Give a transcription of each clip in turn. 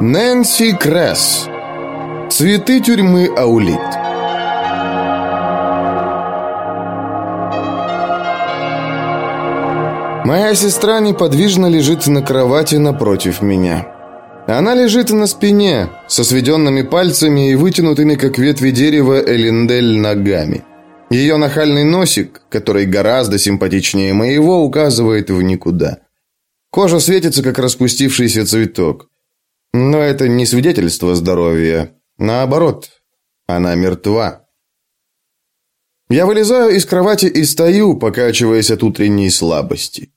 Нэнси Кресс. Цветы тюрьмы Аулит. Моя сестра неподвижно лежит на кровати напротив меня. Она лежит на спине, со сведенными пальцами и вытянутыми, как ветви дерева, элиндель ногами. Ее нахальный носик, который гораздо симпатичнее моего, указывает в никуда. Кожа светится, как распустившийся цветок. Но это не свидетельство здоровья. Наоборот, она мертва. Я вылезаю из кровати и стою, покачиваясь от утренней слабости.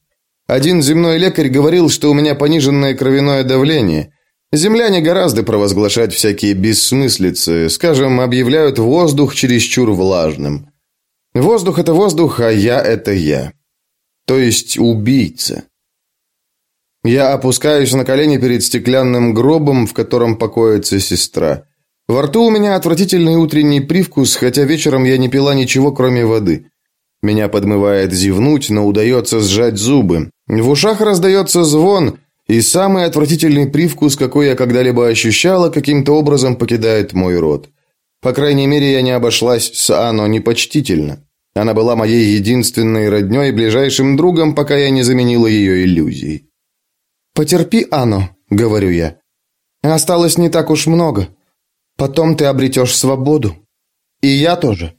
Один земной лекарь говорил, что у меня пониженное кровяное давление. Земляне гораздо провозглашать всякие бессмыслицы, скажем, объявляют воздух чересчур влажным. Воздух – это воздух, а я – это я. То есть убийца. Я опускаюсь на колени перед стеклянным гробом, в котором покоится сестра. Во рту у меня отвратительный утренний привкус, хотя вечером я не пила ничего, кроме воды. Меня подмывает зевнуть, но удается сжать зубы. В ушах раздается звон, и самый отвратительный привкус, какой я когда-либо ощущала, каким-то образом покидает мой рот. По крайней мере, я не обошлась с Анно непочтительно. Она была моей единственной роднёй и ближайшим другом, пока я не заменила ее иллюзией. «Потерпи, Анно», — говорю я. «Осталось не так уж много. Потом ты обретешь свободу. И я тоже».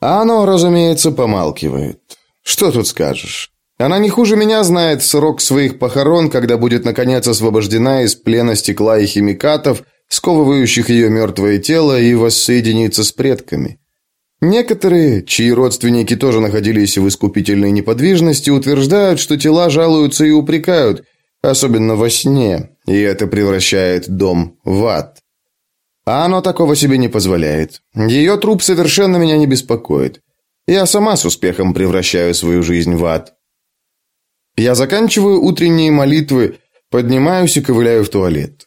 Анно, разумеется, помалкивает. Что тут скажешь? Она не хуже меня знает срок своих похорон, когда будет наконец освобождена из плена стекла и химикатов, сковывающих ее мертвое тело, и воссоединиться с предками. Некоторые, чьи родственники тоже находились в искупительной неподвижности, утверждают, что тела жалуются и упрекают, особенно во сне, и это превращает дом в ад. А оно такого себе не позволяет. Ее труп совершенно меня не беспокоит. Я сама с успехом превращаю свою жизнь в ад. Я заканчиваю утренние молитвы, поднимаюсь и ковыляю в туалет.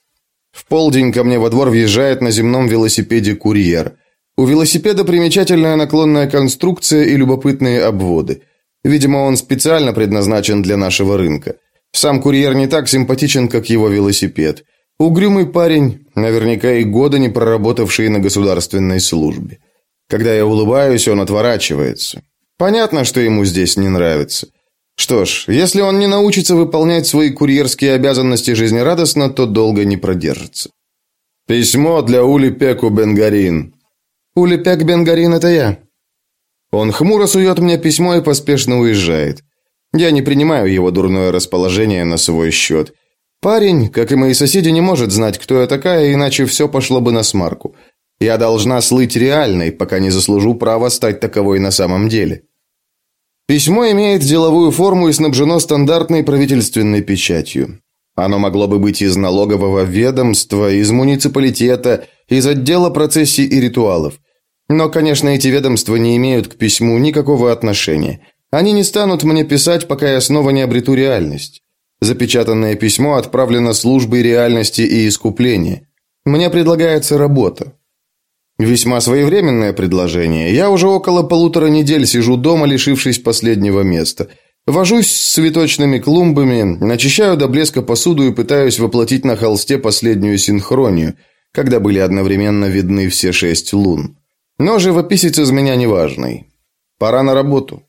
В полдень ко мне во двор въезжает на земном велосипеде курьер. У велосипеда примечательная наклонная конструкция и любопытные обводы. Видимо, он специально предназначен для нашего рынка. Сам курьер не так симпатичен, как его велосипед. Угрюмый парень, наверняка и года не проработавший на государственной службе. Когда я улыбаюсь, он отворачивается. Понятно, что ему здесь не нравится. Что ж, если он не научится выполнять свои курьерские обязанности жизнерадостно, то долго не продержится. Письмо для Ули Пеку Бенгарин. Ули Пек Бенгарин это я. Он хмуро сует мне письмо и поспешно уезжает. Я не принимаю его дурное расположение на свой счет. Парень, как и мои соседи, не может знать, кто я такая, иначе все пошло бы на смарку. Я должна слыть реальной, пока не заслужу права стать таковой на самом деле. Письмо имеет деловую форму и снабжено стандартной правительственной печатью. Оно могло бы быть из налогового ведомства, из муниципалитета, из отдела процессий и ритуалов. Но, конечно, эти ведомства не имеют к письму никакого отношения. Они не станут мне писать, пока я снова не обрету реальность. Запечатанное письмо отправлено службой реальности и искупления. Мне предлагается работа. Весьма своевременное предложение. Я уже около полутора недель сижу дома, лишившись последнего места. Вожусь с цветочными клумбами, начищаю до блеска посуду и пытаюсь воплотить на холсте последнюю синхронию, когда были одновременно видны все шесть лун. Но живописец из меня неважный. Пора на работу.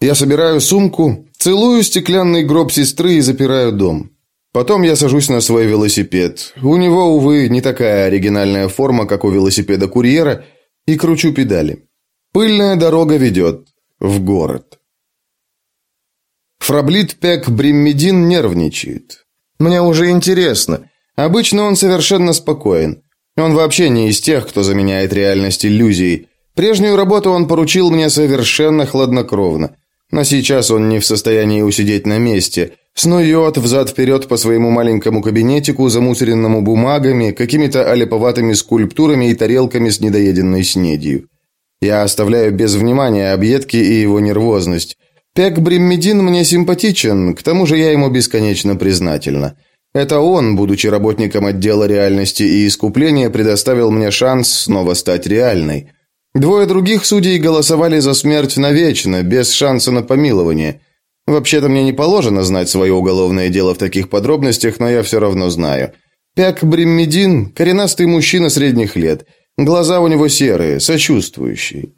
Я собираю сумку, целую стеклянный гроб сестры и запираю дом. Потом я сажусь на свой велосипед. У него, увы, не такая оригинальная форма, как у велосипеда курьера, и кручу педали. Пыльная дорога ведет в город. Фраблит Пек Бриммедин нервничает. Мне уже интересно. Обычно он совершенно спокоен. Он вообще не из тех, кто заменяет реальность иллюзией. Прежнюю работу он поручил мне совершенно хладнокровно. Но сейчас он не в состоянии усидеть на месте. Снует взад-вперед по своему маленькому кабинетику, замусоренному бумагами, какими-то олиповатыми скульптурами и тарелками с недоеденной снедью. Я оставляю без внимания объедки и его нервозность. Пек Бриммедин мне симпатичен, к тому же я ему бесконечно признательна. Это он, будучи работником отдела реальности и искупления, предоставил мне шанс снова стать реальной. Двое других судей голосовали за смерть навечно, без шанса на помилование – Вообще-то мне не положено знать свое уголовное дело в таких подробностях, но я все равно знаю. Пяк Бриммедин – коренастый мужчина средних лет. Глаза у него серые, сочувствующие.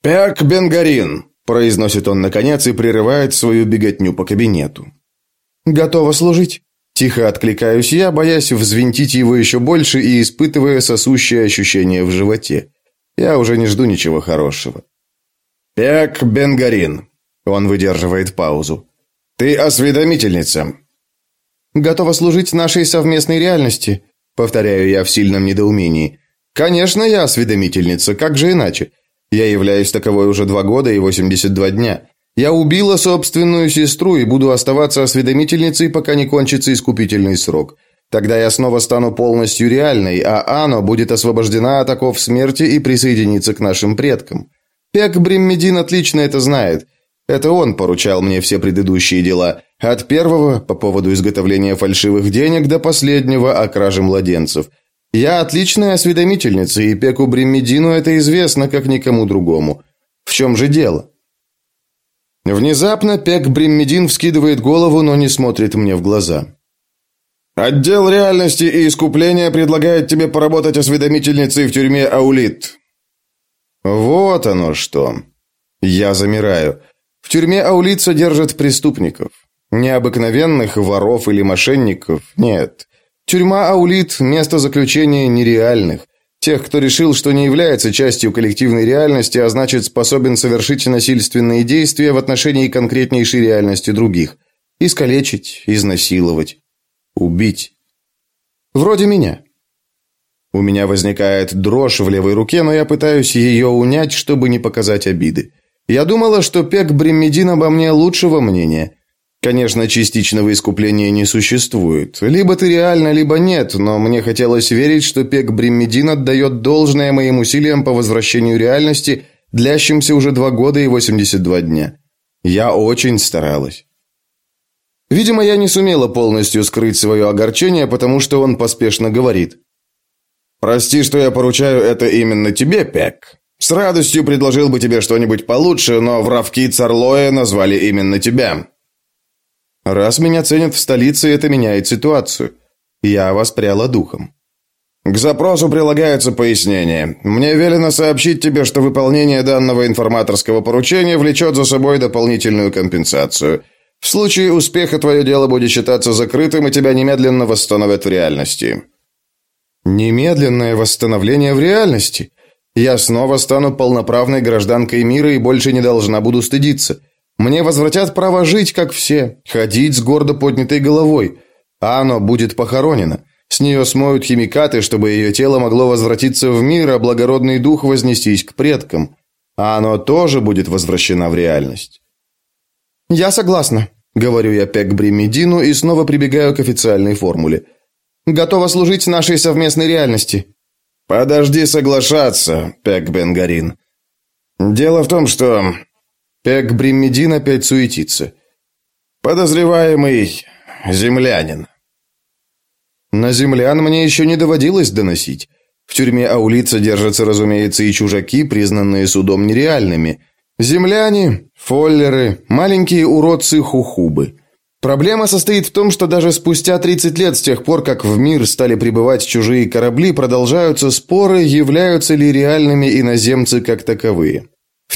«Пяк Бенгарин», – произносит он наконец и прерывает свою беготню по кабинету. «Готова служить?» Тихо откликаюсь я, боясь взвинтить его еще больше и испытывая сосущее ощущение в животе. Я уже не жду ничего хорошего. «Пяк Бенгарин», – он выдерживает паузу. «Ты осведомительница. Готова служить нашей совместной реальности, повторяю я в сильном недоумении. Конечно, я осведомительница, как же иначе? Я являюсь таковой уже два года и 82 дня. Я убила собственную сестру и буду оставаться осведомительницей, пока не кончится искупительный срок. Тогда я снова стану полностью реальной, а Ано будет освобождена от оков смерти и присоединится к нашим предкам. Пек Бриммедин отлично это знает. Это он поручал мне все предыдущие дела, от первого по поводу изготовления фальшивых денег до последнего о краже младенцев. Я отличная осведомительница, и Пеку Бриммедину это известно, как никому другому. В чем же дело? Внезапно Пек Бриммедин вскидывает голову, но не смотрит мне в глаза. Отдел реальности и искупления предлагает тебе поработать осведомительницей в тюрьме Аулит. Вот оно что. Я замираю. В тюрьме Аулит содержат преступников. Необыкновенных воров или мошенников нет. Тюрьма Аулит – место заключения нереальных. Тех, кто решил, что не является частью коллективной реальности, а значит способен совершить насильственные действия в отношении конкретнейшей реальности других. Искалечить, изнасиловать, убить. Вроде меня. У меня возникает дрожь в левой руке, но я пытаюсь ее унять, чтобы не показать обиды. Я думала, что Пек Бремедин обо мне лучшего мнения. Конечно, частичного искупления не существует. Либо ты реально, либо нет, но мне хотелось верить, что Пек Бриммедин отдает должное моим усилиям по возвращению реальности, длящимся уже два года и 82 дня. Я очень старалась. Видимо, я не сумела полностью скрыть свое огорчение, потому что он поспешно говорит. «Прости, что я поручаю это именно тебе, Пек. С радостью предложил бы тебе что-нибудь получше, но вравки Царлоя назвали именно тебя. Раз меня ценят в столице, это меняет ситуацию. Я воспряла духом. К запросу прилагается пояснение. Мне велено сообщить тебе, что выполнение данного информаторского поручения влечет за собой дополнительную компенсацию. В случае успеха твое дело будет считаться закрытым, и тебя немедленно восстановят в реальности. Немедленное восстановление в реальности. Я снова стану полноправной гражданкой мира и больше не должна буду стыдиться. Мне возвратят право жить, как все, ходить с гордо поднятой головой. А оно будет похоронено. С нее смоют химикаты, чтобы ее тело могло возвратиться в мир, а благородный дух вознестись к предкам. А оно тоже будет возвращено в реальность. «Я согласна», — говорю я Пек Бримедину и снова прибегаю к официальной формуле. «Готова служить нашей совместной реальности». «Подожди соглашаться, Пек Бенгарин. Дело в том, что Пек Бриммедин опять суетится. Подозреваемый землянин. На землян мне еще не доводилось доносить. В тюрьме Аулица держатся, разумеется, и чужаки, признанные судом нереальными. Земляне, фоллеры, маленькие уродцы-хухубы. Проблема состоит в том, что даже спустя 30 лет с тех пор, как в мир стали прибывать чужие корабли, продолжаются споры, являются ли реальными иноземцы как таковые.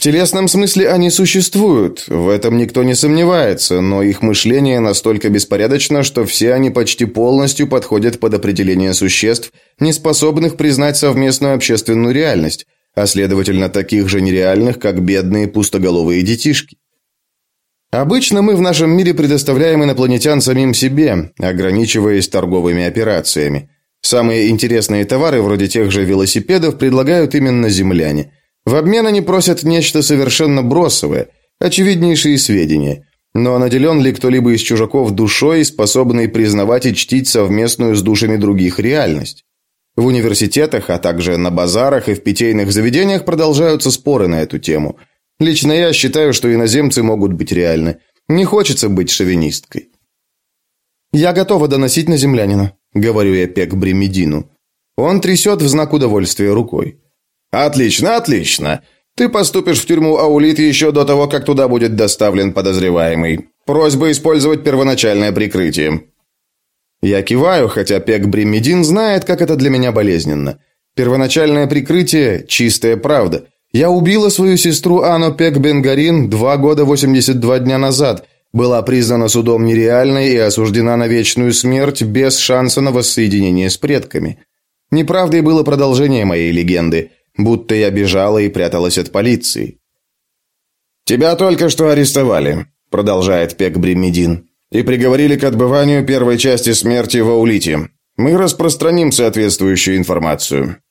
Телесном смысле они существуют, в этом никто не сомневается, но их мышление настолько беспорядочно, что все они почти полностью подходят под определение существ, не способных признать совместную общественную реальность, а следовательно таких же нереальных, как бедные пустоголовые детишки. Обычно мы в нашем мире предоставляем инопланетян самим себе, ограничиваясь торговыми операциями. Самые интересные товары, вроде тех же велосипедов, предлагают именно земляне – в обмен они просят нечто совершенно бросовое, очевиднейшие сведения. Но наделен ли кто-либо из чужаков душой, способный признавать и чтить совместную с душами других реальность? В университетах, а также на базарах и в питейных заведениях продолжаются споры на эту тему. Лично я считаю, что иноземцы могут быть реальны. Не хочется быть шовинисткой. «Я готова доносить на землянина», — говорю я Пек Бремедину. Он трясет в знак удовольствия рукой. «Отлично, отлично. Ты поступишь в тюрьму Аулит еще до того, как туда будет доставлен подозреваемый. Просьба использовать первоначальное прикрытие. Я киваю, хотя Пек Бримедин знает, как это для меня болезненно. Первоначальное прикрытие – чистая правда. Я убила свою сестру Ану Пек Бенгарин два года 82 дня назад, была признана судом нереальной и осуждена на вечную смерть без шанса на воссоединение с предками. Неправдой было продолжение моей легенды, будто я бежала и пряталась от полиции. «Тебя только что арестовали», – продолжает Пек Бримедин, «и приговорили к отбыванию первой части смерти в Аулите. Мы распространим соответствующую информацию.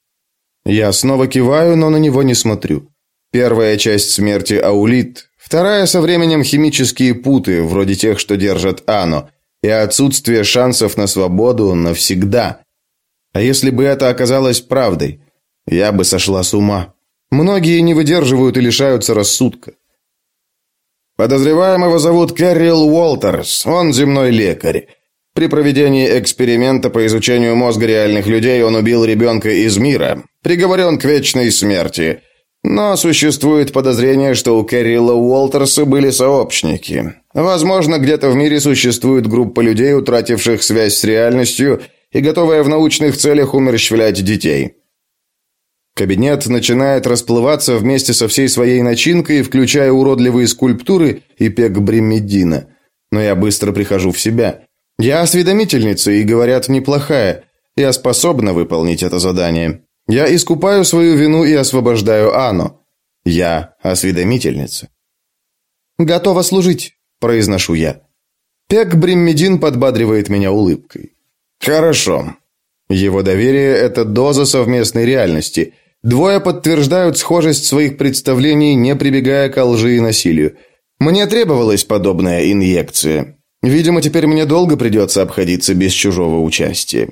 Я снова киваю, но на него не смотрю. Первая часть смерти Аулит, вторая со временем химические путы, вроде тех, что держат Ано, и отсутствие шансов на свободу навсегда. А если бы это оказалось правдой, я бы сошла с ума. Многие не выдерживают и лишаются рассудка. Подозреваемого зовут Кэррил Уолтерс, он земной лекарь. При проведении эксперимента по изучению мозга реальных людей он убил ребенка из мира, приговорен к вечной смерти. Но существует подозрение, что у Кэрилла Уолтерса были сообщники. Возможно, где-то в мире существует группа людей, утративших связь с реальностью и готовая в научных целях умерщвлять детей. Кабинет начинает расплываться вместе со всей своей начинкой, включая уродливые скульптуры и пек Бремедина. Но я быстро прихожу в себя. Я осведомительница и, говорят, неплохая. Я способна выполнить это задание. Я искупаю свою вину и освобождаю Анну. Я осведомительница. «Готова служить», – произношу я. Пек Бриммедин подбадривает меня улыбкой. «Хорошо». Его доверие – это доза совместной реальности. Двое подтверждают схожесть своих представлений, не прибегая к лжи и насилию. Мне требовалась подобная инъекция. Видимо, теперь мне долго придется обходиться без чужого участия.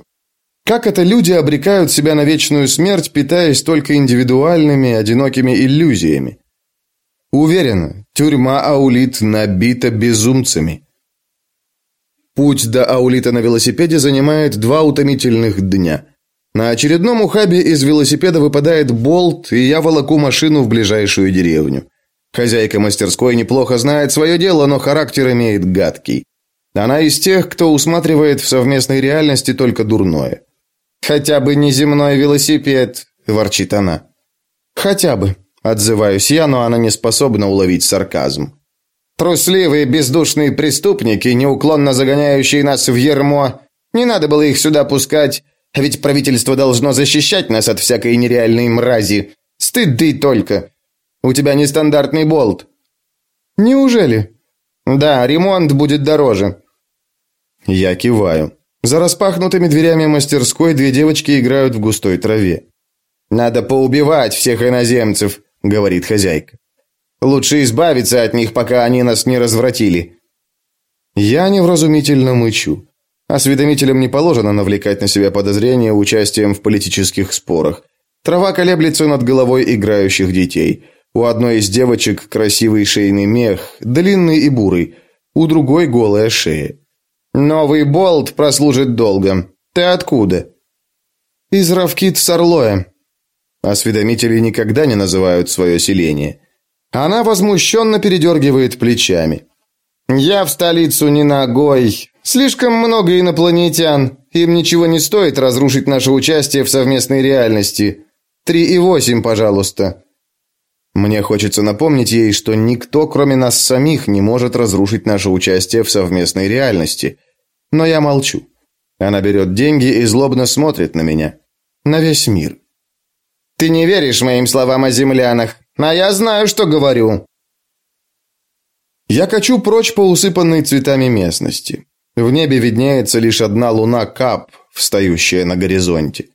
Как это люди обрекают себя на вечную смерть, питаясь только индивидуальными, одинокими иллюзиями? Уверен, тюрьма Аулит набита безумцами. Путь до Аулита на велосипеде занимает два утомительных дня. На очередном ухабе из велосипеда выпадает болт, и я волоку машину в ближайшую деревню. Хозяйка мастерской неплохо знает свое дело, но характер имеет гадкий. Она из тех, кто усматривает в совместной реальности только дурное. «Хотя бы не земной велосипед», – ворчит она. «Хотя бы», – отзываюсь я, но она не способна уловить сарказм. «Трусливые, бездушные преступники, неуклонно загоняющие нас в ермо. Не надо было их сюда пускать, а ведь правительство должно защищать нас от всякой нереальной мрази. Стыды только. У тебя нестандартный болт». «Неужели?» «Да, ремонт будет дороже». Я киваю. За распахнутыми дверями мастерской две девочки играют в густой траве. «Надо поубивать всех иноземцев», — говорит хозяйка. «Лучше избавиться от них, пока они нас не развратили». Я невразумительно мычу. Осведомителям не положено навлекать на себя подозрения участием в политических спорах. Трава колеблется над головой играющих детей. У одной из девочек красивый шейный мех, длинный и бурый, у другой голая шея. Новый болт прослужит долго. Ты откуда? Из Равкит Сарлоя. Осведомители никогда не называют свое селение. Она возмущенно передергивает плечами. Я в столицу не ногой. Слишком много инопланетян. Им ничего не стоит разрушить наше участие в совместной реальности. Три и восемь, пожалуйста. Мне хочется напомнить ей, что никто, кроме нас самих, не может разрушить наше участие в совместной реальности. Но я молчу. Она берет деньги и злобно смотрит на меня. На весь мир. «Ты не веришь моим словам о землянах, а я знаю, что говорю». Я качу прочь по усыпанной цветами местности. В небе виднеется лишь одна луна Кап, встающая на горизонте.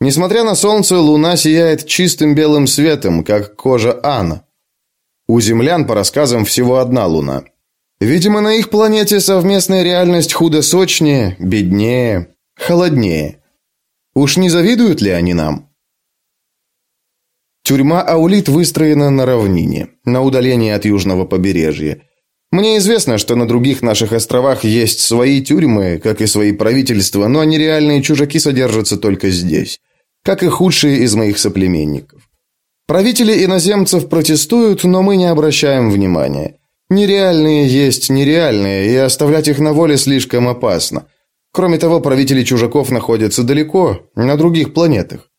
Несмотря на солнце, луна сияет чистым белым светом, как кожа Анна. У землян, по рассказам, всего одна луна. Видимо, на их планете совместная реальность худосочнее, беднее, холоднее. Уж не завидуют ли они нам? Тюрьма Аулит выстроена на равнине, на удалении от южного побережья. Мне известно, что на других наших островах есть свои тюрьмы, как и свои правительства, но нереальные чужаки содержатся только здесь как и худшие из моих соплеменников. Правители иноземцев протестуют, но мы не обращаем внимания. Нереальные есть нереальные, и оставлять их на воле слишком опасно. Кроме того, правители чужаков находятся далеко, на других планетах.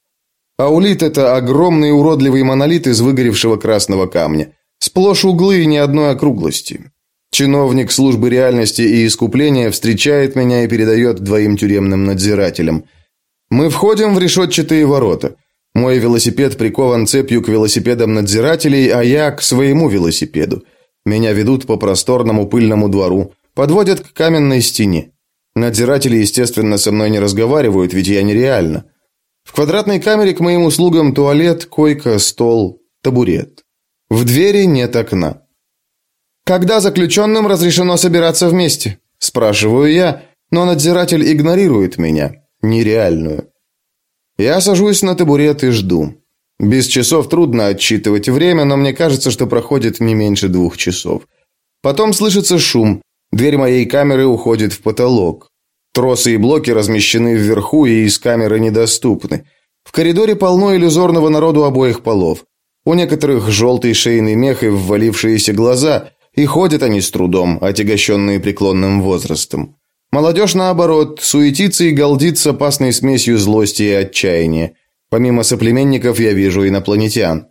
Аулит – это огромный уродливый монолит из выгоревшего красного камня. Сплошь углы и ни одной округлости. Чиновник службы реальности и искупления встречает меня и передает двоим тюремным надзирателям. Мы входим в решетчатые ворота. Мой велосипед прикован цепью к велосипедам надзирателей, а я к своему велосипеду. Меня ведут по просторному пыльному двору, подводят к каменной стене. Надзиратели, естественно, со мной не разговаривают, ведь я нереально. В квадратной камере к моим услугам туалет, койка, стол, табурет. В двери нет окна. Когда заключенным разрешено собираться вместе? спрашиваю я, но надзиратель игнорирует меня, нереальную. Я сажусь на табурет и жду. Без часов трудно отсчитывать время, но мне кажется, что проходит не меньше двух часов. Потом слышится шум. Дверь моей камеры уходит в потолок. Тросы и блоки размещены вверху и из камеры недоступны. В коридоре полно иллюзорного народу обоих полов. У некоторых желтый шейный мех и ввалившиеся глаза, и ходят они с трудом, отягощенные преклонным возрастом. Молодежь, наоборот, суетится и галдит с опасной смесью злости и отчаяния. Помимо соплеменников я вижу инопланетян.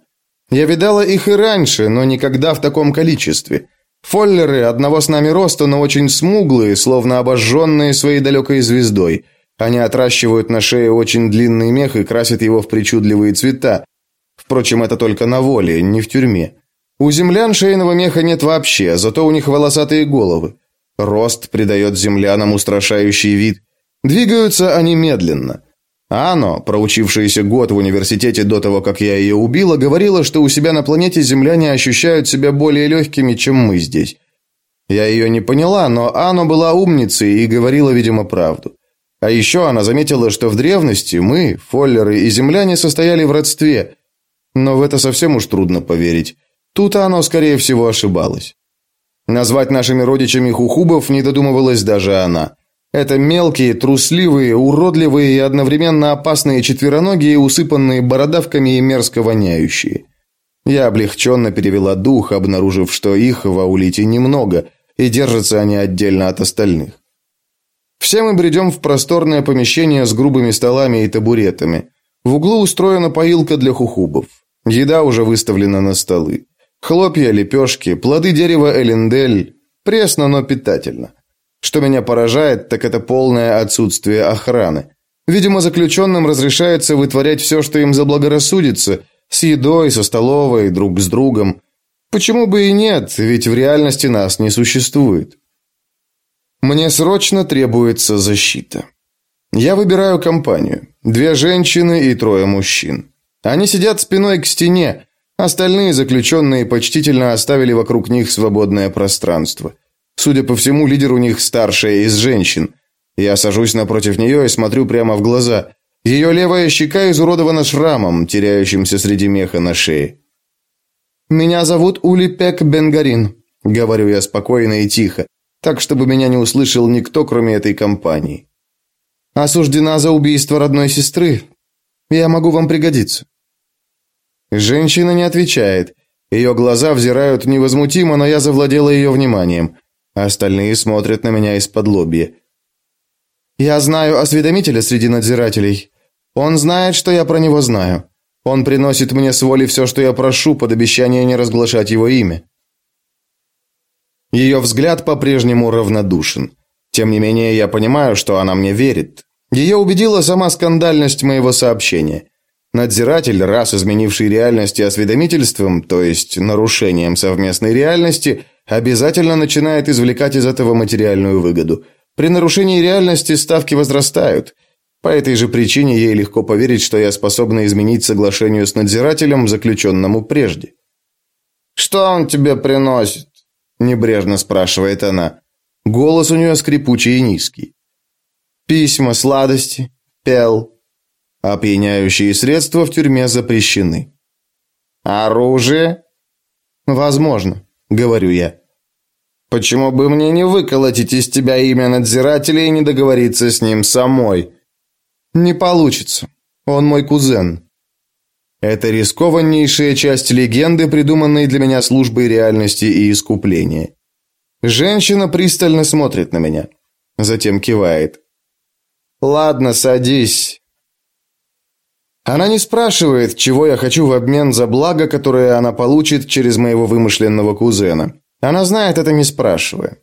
Я видала их и раньше, но никогда в таком количестве – Фоллеры одного с нами роста, но очень смуглые, словно обожженные своей далекой звездой. Они отращивают на шее очень длинный мех и красят его в причудливые цвета. Впрочем, это только на воле, не в тюрьме. У землян шейного меха нет вообще, зато у них волосатые головы. Рост придает землянам устрашающий вид. Двигаются они медленно. Ано, проучившаяся год в университете до того, как я ее убила, говорила, что у себя на планете земляне ощущают себя более легкими, чем мы здесь. Я ее не поняла, но Ано была умницей и говорила, видимо, правду. А еще она заметила, что в древности мы, фоллеры и земляне, состояли в родстве. Но в это совсем уж трудно поверить. Тут Ано, скорее всего, ошибалась. Назвать нашими родичами хухубов не додумывалась даже она. Это мелкие, трусливые, уродливые и одновременно опасные четвероногие, усыпанные бородавками и мерзко воняющие. Я облегченно перевела дух, обнаружив, что их в аулите немного, и держатся они отдельно от остальных. Все мы бредем в просторное помещение с грубыми столами и табуретами. В углу устроена поилка для хухубов. Еда уже выставлена на столы. Хлопья, лепешки, плоды дерева элендель. Пресно, но питательно. Что меня поражает, так это полное отсутствие охраны. Видимо, заключенным разрешается вытворять все, что им заблагорассудится, с едой, со столовой, друг с другом. Почему бы и нет, ведь в реальности нас не существует. Мне срочно требуется защита. Я выбираю компанию. Две женщины и трое мужчин. Они сидят спиной к стене, остальные заключенные почтительно оставили вокруг них свободное пространство. Судя по всему, лидер у них старшая из женщин. Я сажусь напротив нее и смотрю прямо в глаза. Ее левая щека изуродована шрамом, теряющимся среди меха на шее. «Меня зовут Улипек Бенгарин», — говорю я спокойно и тихо, так, чтобы меня не услышал никто, кроме этой компании. «Осуждена за убийство родной сестры. Я могу вам пригодиться». Женщина не отвечает. Ее глаза взирают невозмутимо, но я завладела ее вниманием — Остальные смотрят на меня из-под лобья. Я знаю осведомителя среди надзирателей. Он знает, что я про него знаю. Он приносит мне с воли все, что я прошу, под обещание не разглашать его имя. Ее взгляд по-прежнему равнодушен. Тем не менее, я понимаю, что она мне верит. Ее убедила сама скандальность моего сообщения. Надзиратель, раз изменивший реальность осведомительством, то есть нарушением совместной реальности – обязательно начинает извлекать из этого материальную выгоду. При нарушении реальности ставки возрастают. По этой же причине ей легко поверить, что я способна изменить соглашению с надзирателем, заключенному прежде. «Что он тебе приносит?» – небрежно спрашивает она. Голос у нее скрипучий и низкий. «Письма, сладости, пел». Опьяняющие средства в тюрьме запрещены. «Оружие?» «Возможно», — говорю я. Почему бы мне не выколотить из тебя имя надзирателя и не договориться с ним самой? Не получится. Он мой кузен. Это рискованнейшая часть легенды, придуманной для меня службой реальности и искупления. Женщина пристально смотрит на меня, затем кивает. Ладно, садись. Она не спрашивает, чего я хочу в обмен за благо, которое она получит через моего вымышленного кузена. Она знает это не спрашивая.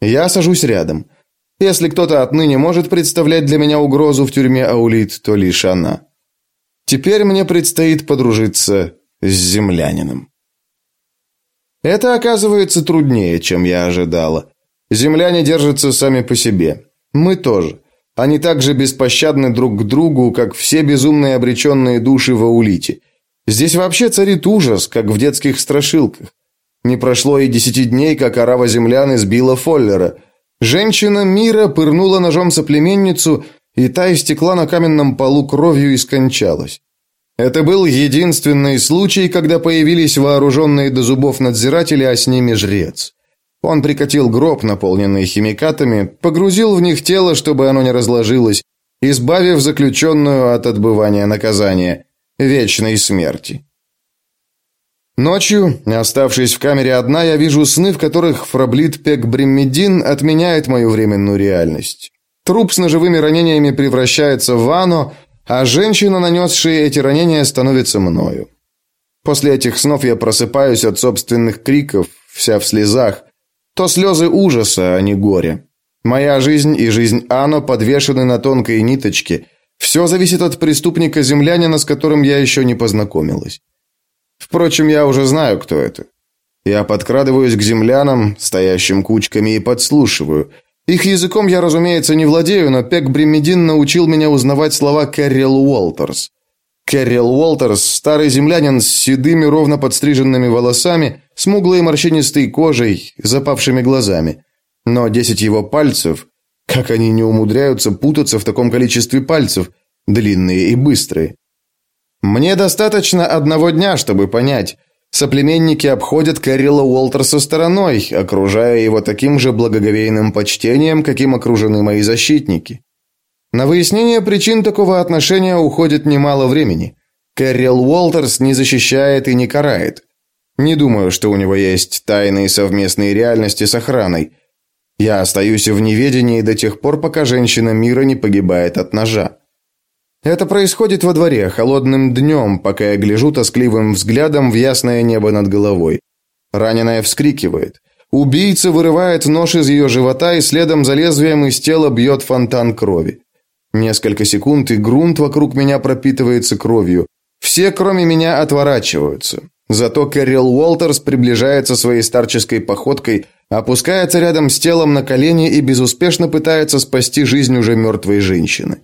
Я сажусь рядом. Если кто-то отныне может представлять для меня угрозу в тюрьме Аулит, то лишь она. Теперь мне предстоит подружиться с землянином. Это оказывается труднее, чем я ожидала. Земляне держатся сами по себе. Мы тоже. Они так же беспощадны друг к другу, как все безумные обреченные души в Аулите. Здесь вообще царит ужас, как в детских страшилках. Не прошло и десяти дней, как орава землян избила Фоллера. Женщина мира пырнула ножом соплеменницу и та истекла на каменном полу кровью и скончалась. Это был единственный случай, когда появились вооруженные до зубов надзиратели, а с ними жрец. Он прикатил гроб, наполненный химикатами, погрузил в них тело, чтобы оно не разложилось, избавив заключенную от отбывания наказания – вечной смерти. Ночью, оставшись в камере одна, я вижу сны, в которых Фраблит Пек Бреммедин отменяет мою временную реальность. Труп с ножевыми ранениями превращается в ванну, а женщина, нанесшая эти ранения, становится мною. После этих снов я просыпаюсь от собственных криков, вся в слезах. То слезы ужаса, а не горя. Моя жизнь и жизнь Ано подвешены на тонкой ниточке. Все зависит от преступника-землянина, с которым я еще не познакомилась. Впрочем, я уже знаю, кто это. Я подкрадываюсь к землянам, стоящим кучками, и подслушиваю – их языком я, разумеется, не владею, но Пек Бремедин научил меня узнавать слова Кэррил Уолтерс. Кэррил Уолтерс – старый землянин с седыми, ровно подстриженными волосами, смуглой морщинистой кожей, запавшими глазами. Но десять его пальцев, как они не умудряются путаться в таком количестве пальцев, длинные и быстрые. Мне достаточно одного дня, чтобы понять, Соплеменники обходят Кэррила Уолтерса стороной, окружая его таким же благоговейным почтением, каким окружены мои защитники. На выяснение причин такого отношения уходит немало времени. Кэррил Уолтерс не защищает и не карает. Не думаю, что у него есть тайные совместные реальности с охраной. Я остаюсь в неведении до тех пор, пока женщина мира не погибает от ножа. Это происходит во дворе, холодным днем, пока я гляжу тоскливым взглядом в ясное небо над головой. Раненая вскрикивает. Убийца вырывает нож из ее живота и следом за лезвием из тела бьет фонтан крови. Несколько секунд, и грунт вокруг меня пропитывается кровью. Все, кроме меня, отворачиваются. Зато Кэррил Уолтерс приближается своей старческой походкой, опускается рядом с телом на колени и безуспешно пытается спасти жизнь уже мертвой женщины.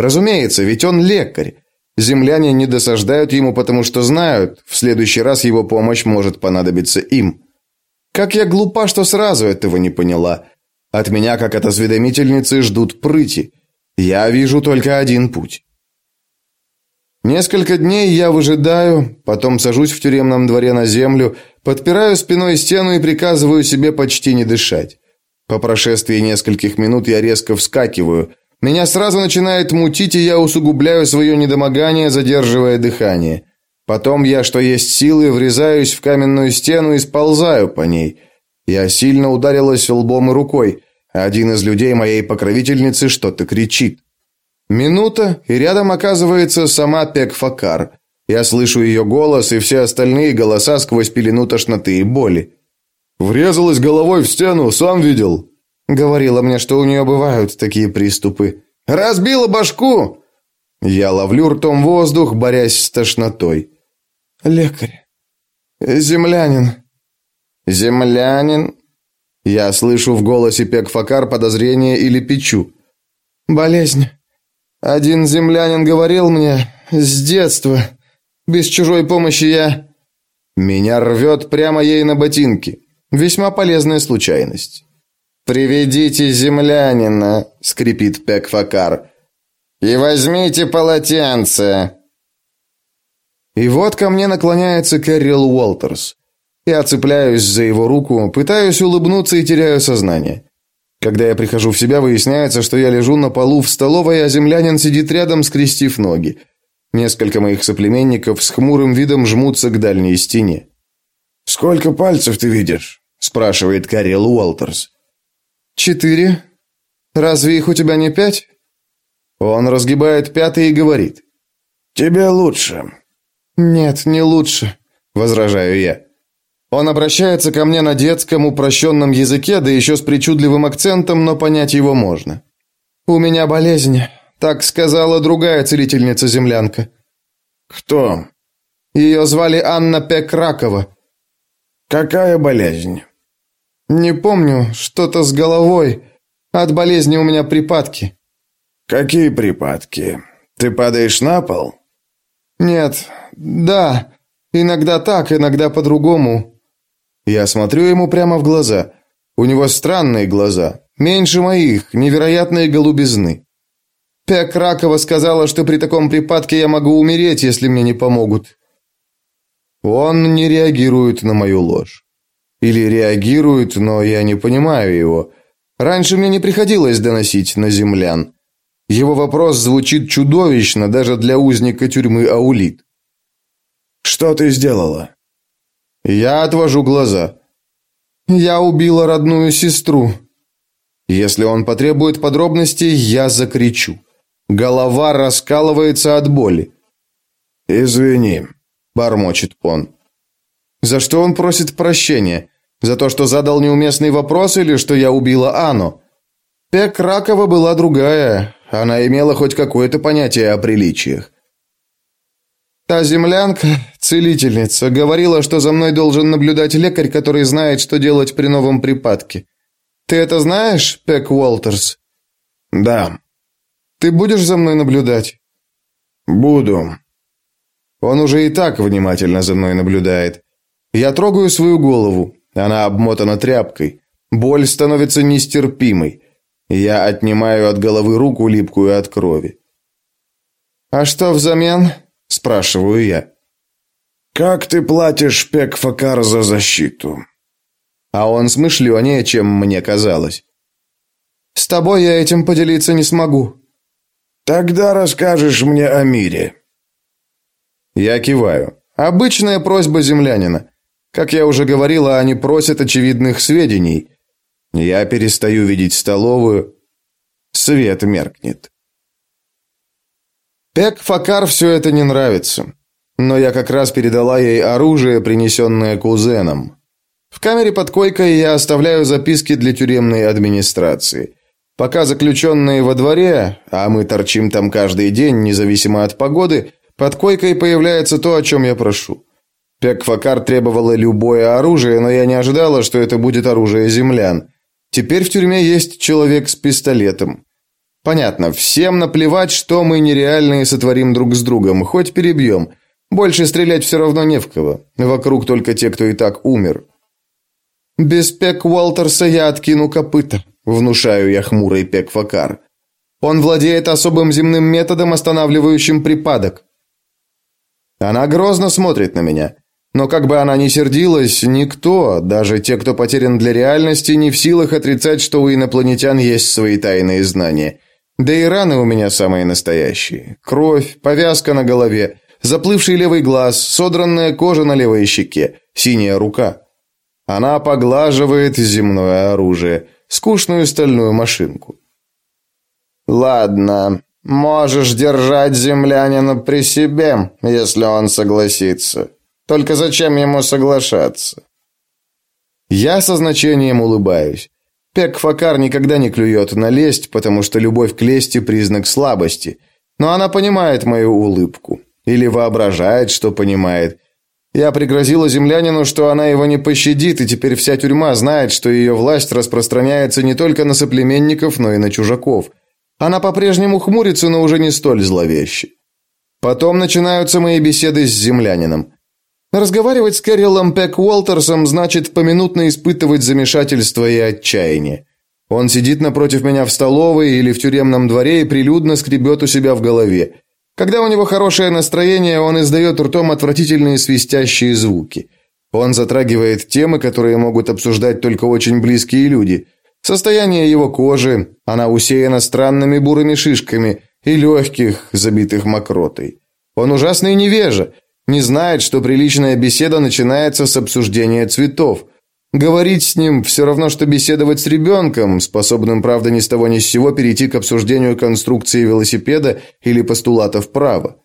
Разумеется, ведь он лекарь. Земляне не досаждают ему, потому что знают, в следующий раз его помощь может понадобиться им. Как я глупа, что сразу этого не поняла. От меня, как от осведомительницы, ждут прыти. Я вижу только один путь. Несколько дней я выжидаю, потом сажусь в тюремном дворе на землю, подпираю спиной стену и приказываю себе почти не дышать. По прошествии нескольких минут я резко вскакиваю, меня сразу начинает мутить, и я усугубляю свое недомогание, задерживая дыхание. Потом я, что есть силы, врезаюсь в каменную стену и сползаю по ней. Я сильно ударилась лбом и рукой. Один из людей моей покровительницы что-то кричит. Минута, и рядом оказывается сама Пекфакар. Я слышу ее голос и все остальные голоса сквозь пелену тошноты и боли. «Врезалась головой в стену, сам видел», Говорила мне, что у нее бывают такие приступы. Разбила башку. Я ловлю ртом воздух, борясь с тошнотой. Лекарь. Землянин. Землянин. Я слышу в голосе Пекфакар подозрение или печу. Болезнь. Один землянин говорил мне с детства. Без чужой помощи я... Меня рвет прямо ей на ботинки. Весьма полезная случайность. «Приведите землянина», — скрипит Пекфакар. «И возьмите полотенце». И вот ко мне наклоняется Кэррил Уолтерс. Я цепляюсь за его руку, пытаюсь улыбнуться и теряю сознание. Когда я прихожу в себя, выясняется, что я лежу на полу в столовой, а землянин сидит рядом, скрестив ноги. Несколько моих соплеменников с хмурым видом жмутся к дальней стене. «Сколько пальцев ты видишь?» – спрашивает Карел Уолтерс. «Четыре. Разве их у тебя не пять?» Он разгибает пятый и говорит. «Тебе лучше». «Нет, не лучше», – возражаю я. Он обращается ко мне на детском упрощенном языке, да еще с причудливым акцентом, но понять его можно. «У меня болезнь», – так сказала другая целительница-землянка. «Кто?» Ее звали Анна Пекракова. «Какая болезнь?» «Не помню, что-то с головой. От болезни у меня припадки». «Какие припадки? Ты падаешь на пол?» «Нет, да. Иногда так, иногда по-другому». Я смотрю ему прямо в глаза. У него странные глаза, меньше моих, невероятные голубизны. Пек Ракова сказала, что при таком припадке я могу умереть, если мне не помогут. Он не реагирует на мою ложь. Или реагирует, но я не понимаю его. Раньше мне не приходилось доносить на землян. Его вопрос звучит чудовищно даже для узника тюрьмы Аулит. «Что ты сделала?» Я отвожу глаза. «Я убила родную сестру». Если он потребует подробностей, я закричу. Голова раскалывается от боли. «Извини», – бормочет он. За что он просит прощения? За то, что задал неуместный вопрос или что я убила Анну? Пек Ракова была другая. Она имела хоть какое-то понятие о приличиях. Та землянка, целительница, говорила, что за мной должен наблюдать лекарь, который знает, что делать при новом припадке. Ты это знаешь, Пек Уолтерс? Да. Ты будешь за мной наблюдать? Буду. Он уже и так внимательно за мной наблюдает. Я трогаю свою голову. Она обмотана тряпкой. Боль становится нестерпимой. Я отнимаю от головы руку, липкую от крови. «А что взамен?» – спрашиваю я. «Как ты платишь Пекфакар за защиту?» А он смышленнее, чем мне казалось. «С тобой я этим поделиться не смогу». «Тогда расскажешь мне о мире». Я киваю. Обычная просьба землянина. Как я уже говорила, они просят очевидных сведений. Я перестаю видеть столовую. Свет меркнет. Пек Факар все это не нравится. Но я как раз передала ей оружие, принесенное кузеном. В камере под койкой я оставляю записки для тюремной администрации. Пока заключенные во дворе, а мы торчим там каждый день, независимо от погоды, под койкой появляется то, о чем я прошу. Пекфакар требовала любое оружие, но я не ожидала, что это будет оружие землян. Теперь в тюрьме есть человек с пистолетом. Понятно, всем наплевать, что мы нереальные сотворим друг с другом, хоть перебьем. Больше стрелять все равно не в кого. Вокруг только те, кто и так умер. Без Пек Уолтерса я откину копыта, внушаю я хмурый Пекфакар. Он владеет особым земным методом, останавливающим припадок. Она грозно смотрит на меня. Но как бы она ни сердилась, никто, даже те, кто потерян для реальности, не в силах отрицать, что у инопланетян есть свои тайные знания. Да и раны у меня самые настоящие. Кровь, повязка на голове, заплывший левый глаз, содранная кожа на левой щеке, синяя рука. Она поглаживает земное оружие, скучную стальную машинку. «Ладно, можешь держать землянина при себе, если он согласится», только зачем ему соглашаться? Я со значением улыбаюсь. Пек Факар никогда не клюет на лесть, потому что любовь к лести – признак слабости. Но она понимает мою улыбку. Или воображает, что понимает. Я пригрозила землянину, что она его не пощадит, и теперь вся тюрьма знает, что ее власть распространяется не только на соплеменников, но и на чужаков. Она по-прежнему хмурится, но уже не столь зловеще. Потом начинаются мои беседы с землянином. Разговаривать с Кэрилом Пек Уолтерсом значит поминутно испытывать замешательство и отчаяние. Он сидит напротив меня в столовой или в тюремном дворе и прилюдно скребет у себя в голове. Когда у него хорошее настроение, он издает ртом отвратительные свистящие звуки. Он затрагивает темы, которые могут обсуждать только очень близкие люди. Состояние его кожи, она усеяна странными бурыми шишками, и легких, забитых мокротой. Он ужасный невежа, не знает, что приличная беседа начинается с обсуждения цветов. Говорить с ним все равно, что беседовать с ребенком, способным, правда, ни с того ни с сего перейти к обсуждению конструкции велосипеда или постулатов права.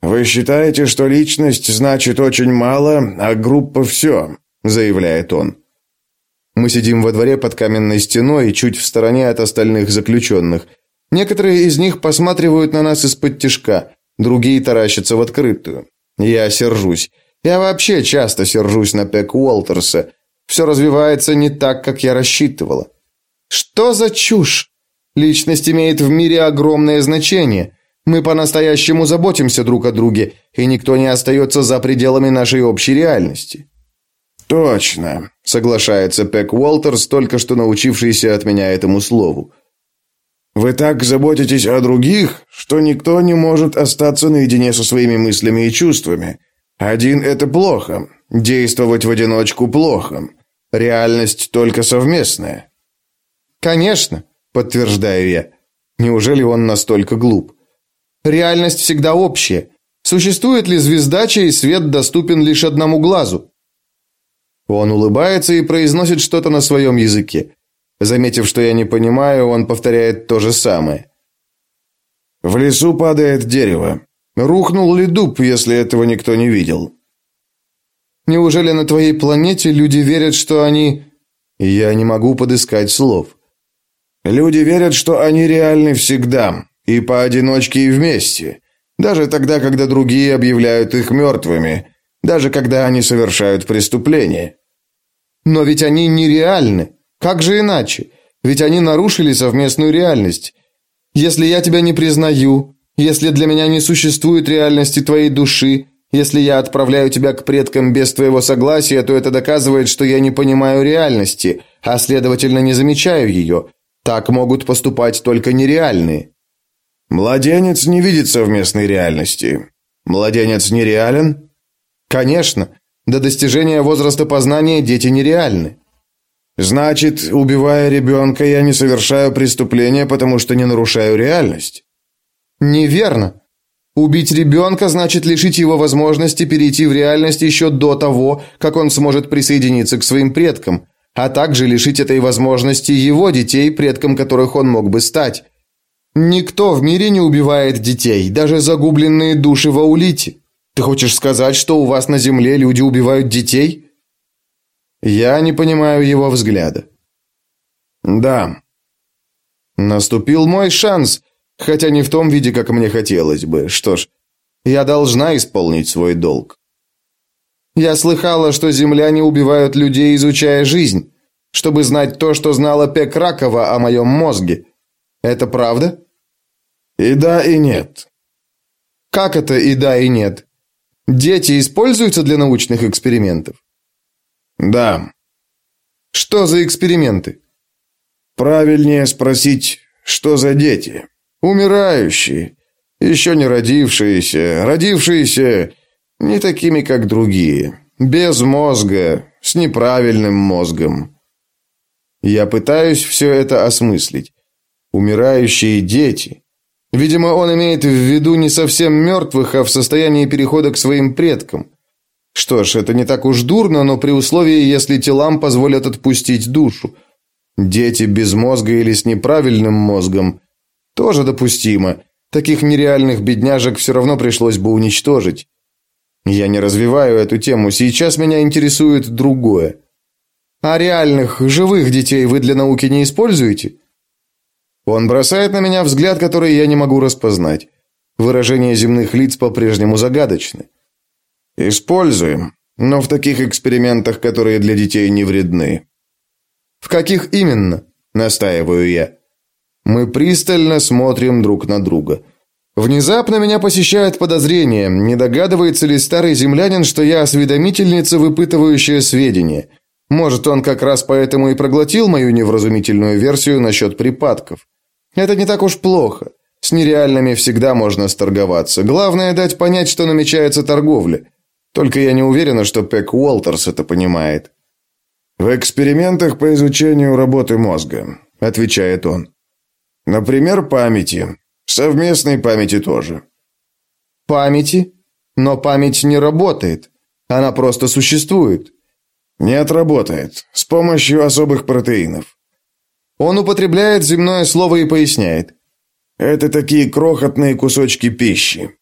«Вы считаете, что личность значит очень мало, а группа все», – заявляет он. Мы сидим во дворе под каменной стеной, чуть в стороне от остальных заключенных. Некоторые из них посматривают на нас из-под тишка, другие таращатся в открытую. Я сержусь. Я вообще часто сержусь на Пек Уолтерса. Все развивается не так, как я рассчитывала. Что за чушь? Личность имеет в мире огромное значение. Мы по-настоящему заботимся друг о друге, и никто не остается за пределами нашей общей реальности. Точно, соглашается Пек Уолтерс, только что научившийся от меня этому слову. Вы так заботитесь о других, что никто не может остаться наедине со своими мыслями и чувствами. Один это плохо, действовать в одиночку плохо. Реальность только совместная. Конечно, подтверждаю я. Неужели он настолько глуп? Реальность всегда общая. Существует ли звезда, чей свет доступен лишь одному глазу? Он улыбается и произносит что-то на своем языке. Заметив, что я не понимаю, он повторяет то же самое. В лесу падает дерево. Рухнул ли дуб, если этого никто не видел? Неужели на твоей планете люди верят, что они Я не могу подыскать слов. Люди верят, что они реальны всегда, и поодиночке, и вместе. Даже тогда, когда другие объявляют их мертвыми. Даже когда они совершают преступления. Но ведь они нереальны. Как же иначе? Ведь они нарушили совместную реальность. Если я тебя не признаю, если для меня не существует реальности твоей души, если я отправляю тебя к предкам без твоего согласия, то это доказывает, что я не понимаю реальности, а следовательно не замечаю ее. Так могут поступать только нереальные. Младенец не видит совместной реальности. Младенец нереален? Конечно. До достижения возраста познания дети нереальны. Значит, убивая ребенка, я не совершаю преступления, потому что не нарушаю реальность. Неверно. Убить ребенка значит лишить его возможности перейти в реальность еще до того, как он сможет присоединиться к своим предкам, а также лишить этой возможности его детей, предкам которых он мог бы стать. Никто в мире не убивает детей, даже загубленные души в Аулите. Ты хочешь сказать, что у вас на земле люди убивают детей? Я не понимаю его взгляда. Да. Наступил мой шанс, хотя не в том виде, как мне хотелось бы. Что ж, я должна исполнить свой долг. Я слыхала, что земляне убивают людей, изучая жизнь, чтобы знать то, что знала Пек Ракова о моем мозге. Это правда? И да, и нет. Как это и да, и нет? Дети используются для научных экспериментов? Да. Что за эксперименты? Правильнее спросить, что за дети? Умирающие, еще не родившиеся, родившиеся не такими, как другие, без мозга, с неправильным мозгом. Я пытаюсь все это осмыслить. Умирающие дети. Видимо, он имеет в виду не совсем мертвых, а в состоянии перехода к своим предкам. Что ж, это не так уж дурно, но при условии, если телам позволят отпустить душу. Дети без мозга или с неправильным мозгом тоже допустимо. Таких нереальных бедняжек все равно пришлось бы уничтожить. Я не развиваю эту тему, сейчас меня интересует другое. А реальных, живых детей вы для науки не используете? Он бросает на меня взгляд, который я не могу распознать. Выражения земных лиц по-прежнему загадочны. Используем, но в таких экспериментах, которые для детей не вредны. В каких именно? настаиваю я. Мы пристально смотрим друг на друга. Внезапно меня посещает подозрение, не догадывается ли старый землянин, что я осведомительница, выпытывающая сведения. Может, он как раз поэтому и проглотил мою невразумительную версию насчет припадков. Это не так уж плохо. С нереальными всегда можно сторговаться. Главное дать понять, что намечается торговля. Только я не уверена, что Пек Уолтерс это понимает. В экспериментах по изучению работы мозга, отвечает он. Например, памяти. Совместной памяти тоже. Памяти? Но память не работает. Она просто существует. Нет, работает. С помощью особых протеинов. Он употребляет земное слово и поясняет. Это такие крохотные кусочки пищи.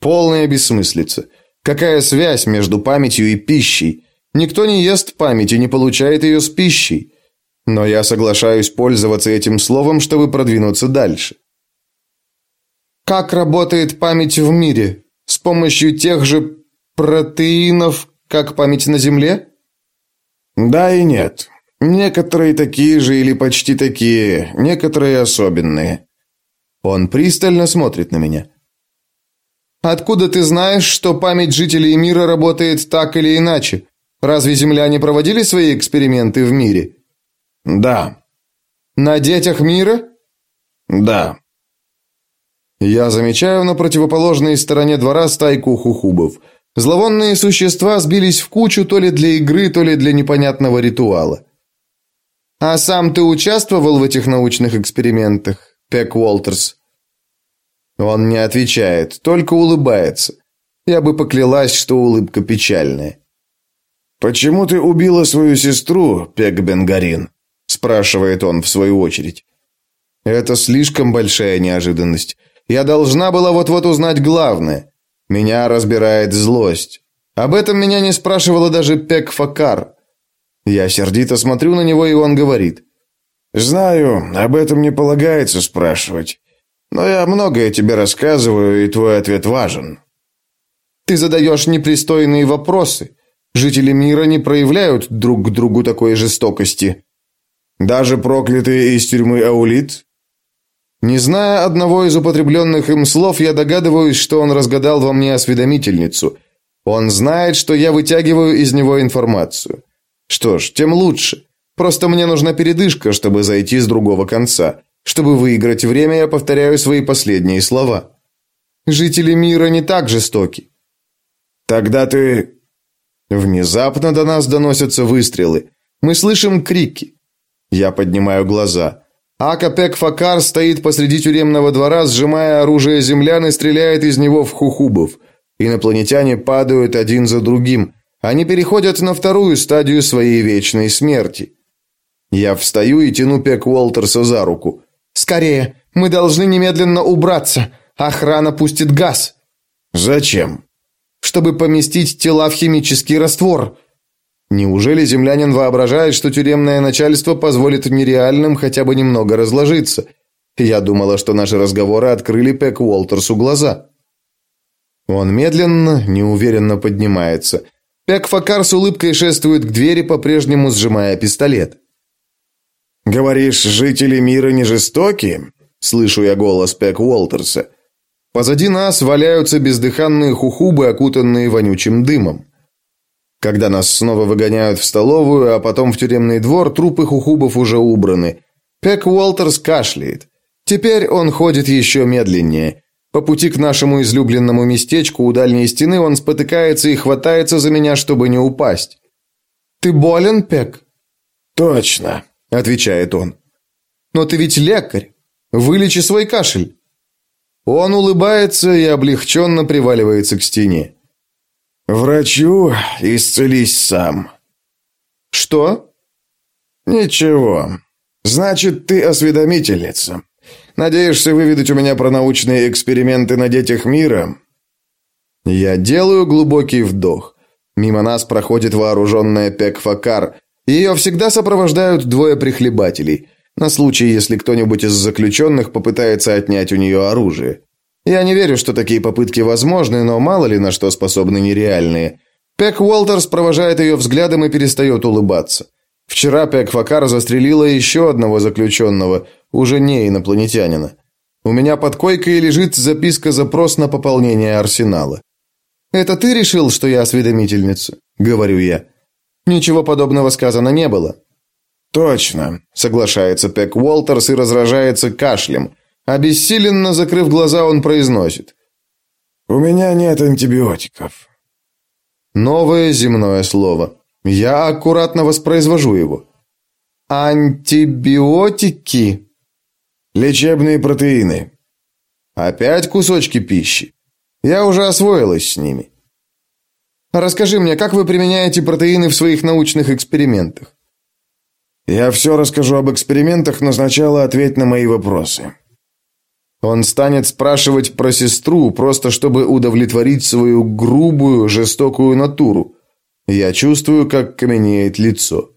Полная бессмыслица. Какая связь между памятью и пищей? Никто не ест память и не получает ее с пищей. Но я соглашаюсь пользоваться этим словом, чтобы продвинуться дальше. Как работает память в мире? С помощью тех же протеинов, как память на Земле? Да и нет. Некоторые такие же или почти такие, некоторые особенные. Он пристально смотрит на меня. Откуда ты знаешь, что память жителей мира работает так или иначе? Разве земляне проводили свои эксперименты в мире? Да. На детях мира? Да. Я замечаю на противоположной стороне двора стайку хухубов. Зловонные существа сбились в кучу то ли для игры, то ли для непонятного ритуала. А сам ты участвовал в этих научных экспериментах, Пек Уолтерс? Он не отвечает, только улыбается. Я бы поклялась, что улыбка печальная. Почему ты убила свою сестру, Пек Бенгарин? спрашивает он в свою очередь. Это слишком большая неожиданность. Я должна была вот-вот узнать главное. Меня разбирает злость. Об этом меня не спрашивала даже Пек Факар. Я сердито смотрю на него, и он говорит: "Знаю, об этом не полагается спрашивать. Но я многое тебе рассказываю, и твой ответ важен. Ты задаешь непристойные вопросы. Жители мира не проявляют друг к другу такой жестокости. Даже проклятые из тюрьмы Аулит? Не зная одного из употребленных им слов, я догадываюсь, что он разгадал во мне осведомительницу. Он знает, что я вытягиваю из него информацию. Что ж, тем лучше. Просто мне нужна передышка, чтобы зайти с другого конца. Чтобы выиграть время, я повторяю свои последние слова. Жители мира не так жестоки. Тогда ты Внезапно до нас доносятся выстрелы. Мы слышим крики. Я поднимаю глаза. Акапек Факар стоит посреди тюремного двора, сжимая оружие землян и стреляет из него в хухубов. Инопланетяне падают один за другим. Они переходят на вторую стадию своей вечной смерти. Я встаю и тяну Пек Уолтерса за руку. «Скорее! Мы должны немедленно убраться! Охрана пустит газ!» «Зачем?» «Чтобы поместить тела в химический раствор!» Неужели землянин воображает, что тюремное начальство позволит нереальным хотя бы немного разложиться? Я думала, что наши разговоры открыли Пек Уолтерсу глаза. Он медленно, неуверенно поднимается. Пек Факар с улыбкой шествует к двери, по-прежнему сжимая пистолет. «Говоришь, жители мира не жестокие?» Слышу я голос Пек Уолтерса. Позади нас валяются бездыханные хухубы, окутанные вонючим дымом. Когда нас снова выгоняют в столовую, а потом в тюремный двор, трупы хухубов уже убраны. Пек Уолтерс кашляет. Теперь он ходит еще медленнее. По пути к нашему излюбленному местечку у дальней стены он спотыкается и хватается за меня, чтобы не упасть. «Ты болен, Пек?» «Точно», — отвечает он. «Но ты ведь лекарь. Вылечи свой кашель». Он улыбается и облегченно приваливается к стене. «Врачу исцелись сам». «Что?» «Ничего. Значит, ты осведомительница. Надеешься выведать у меня про научные эксперименты на детях мира?» Я делаю глубокий вдох. Мимо нас проходит вооруженная Пекфакар. Ее всегда сопровождают двое прихлебателей, на случай, если кто-нибудь из заключенных попытается отнять у нее оружие. Я не верю, что такие попытки возможны, но мало ли на что способны нереальные. Пек Уолтерс провожает ее взглядом и перестает улыбаться. Вчера Пек Факар застрелила еще одного заключенного, уже не инопланетянина. У меня под койкой лежит записка-запрос на пополнение арсенала. «Это ты решил, что я осведомительница?» – говорю я. Ничего подобного сказано не было. «Точно», – соглашается Пек Уолтерс и разражается кашлем. Обессиленно закрыв глаза, он произносит. «У меня нет антибиотиков». Новое земное слово. Я аккуратно воспроизвожу его. Антибиотики. Лечебные протеины. Опять кусочки пищи. Я уже освоилась с ними. Расскажи мне, как вы применяете протеины в своих научных экспериментах? Я все расскажу об экспериментах, но сначала ответь на мои вопросы. Он станет спрашивать про сестру, просто чтобы удовлетворить свою грубую, жестокую натуру. Я чувствую, как каменеет лицо.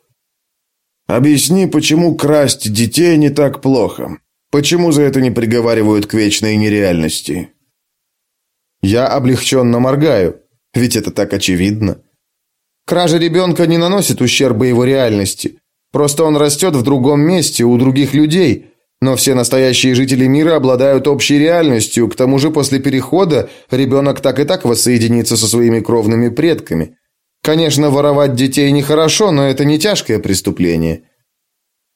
Объясни, почему красть детей не так плохо? Почему за это не приговаривают к вечной нереальности? Я облегченно моргаю, ведь это так очевидно. Кража ребенка не наносит ущерба его реальности. Просто он растет в другом месте, у других людей. Но все настоящие жители мира обладают общей реальностью. К тому же после перехода ребенок так и так воссоединится со своими кровными предками. Конечно, воровать детей нехорошо, но это не тяжкое преступление.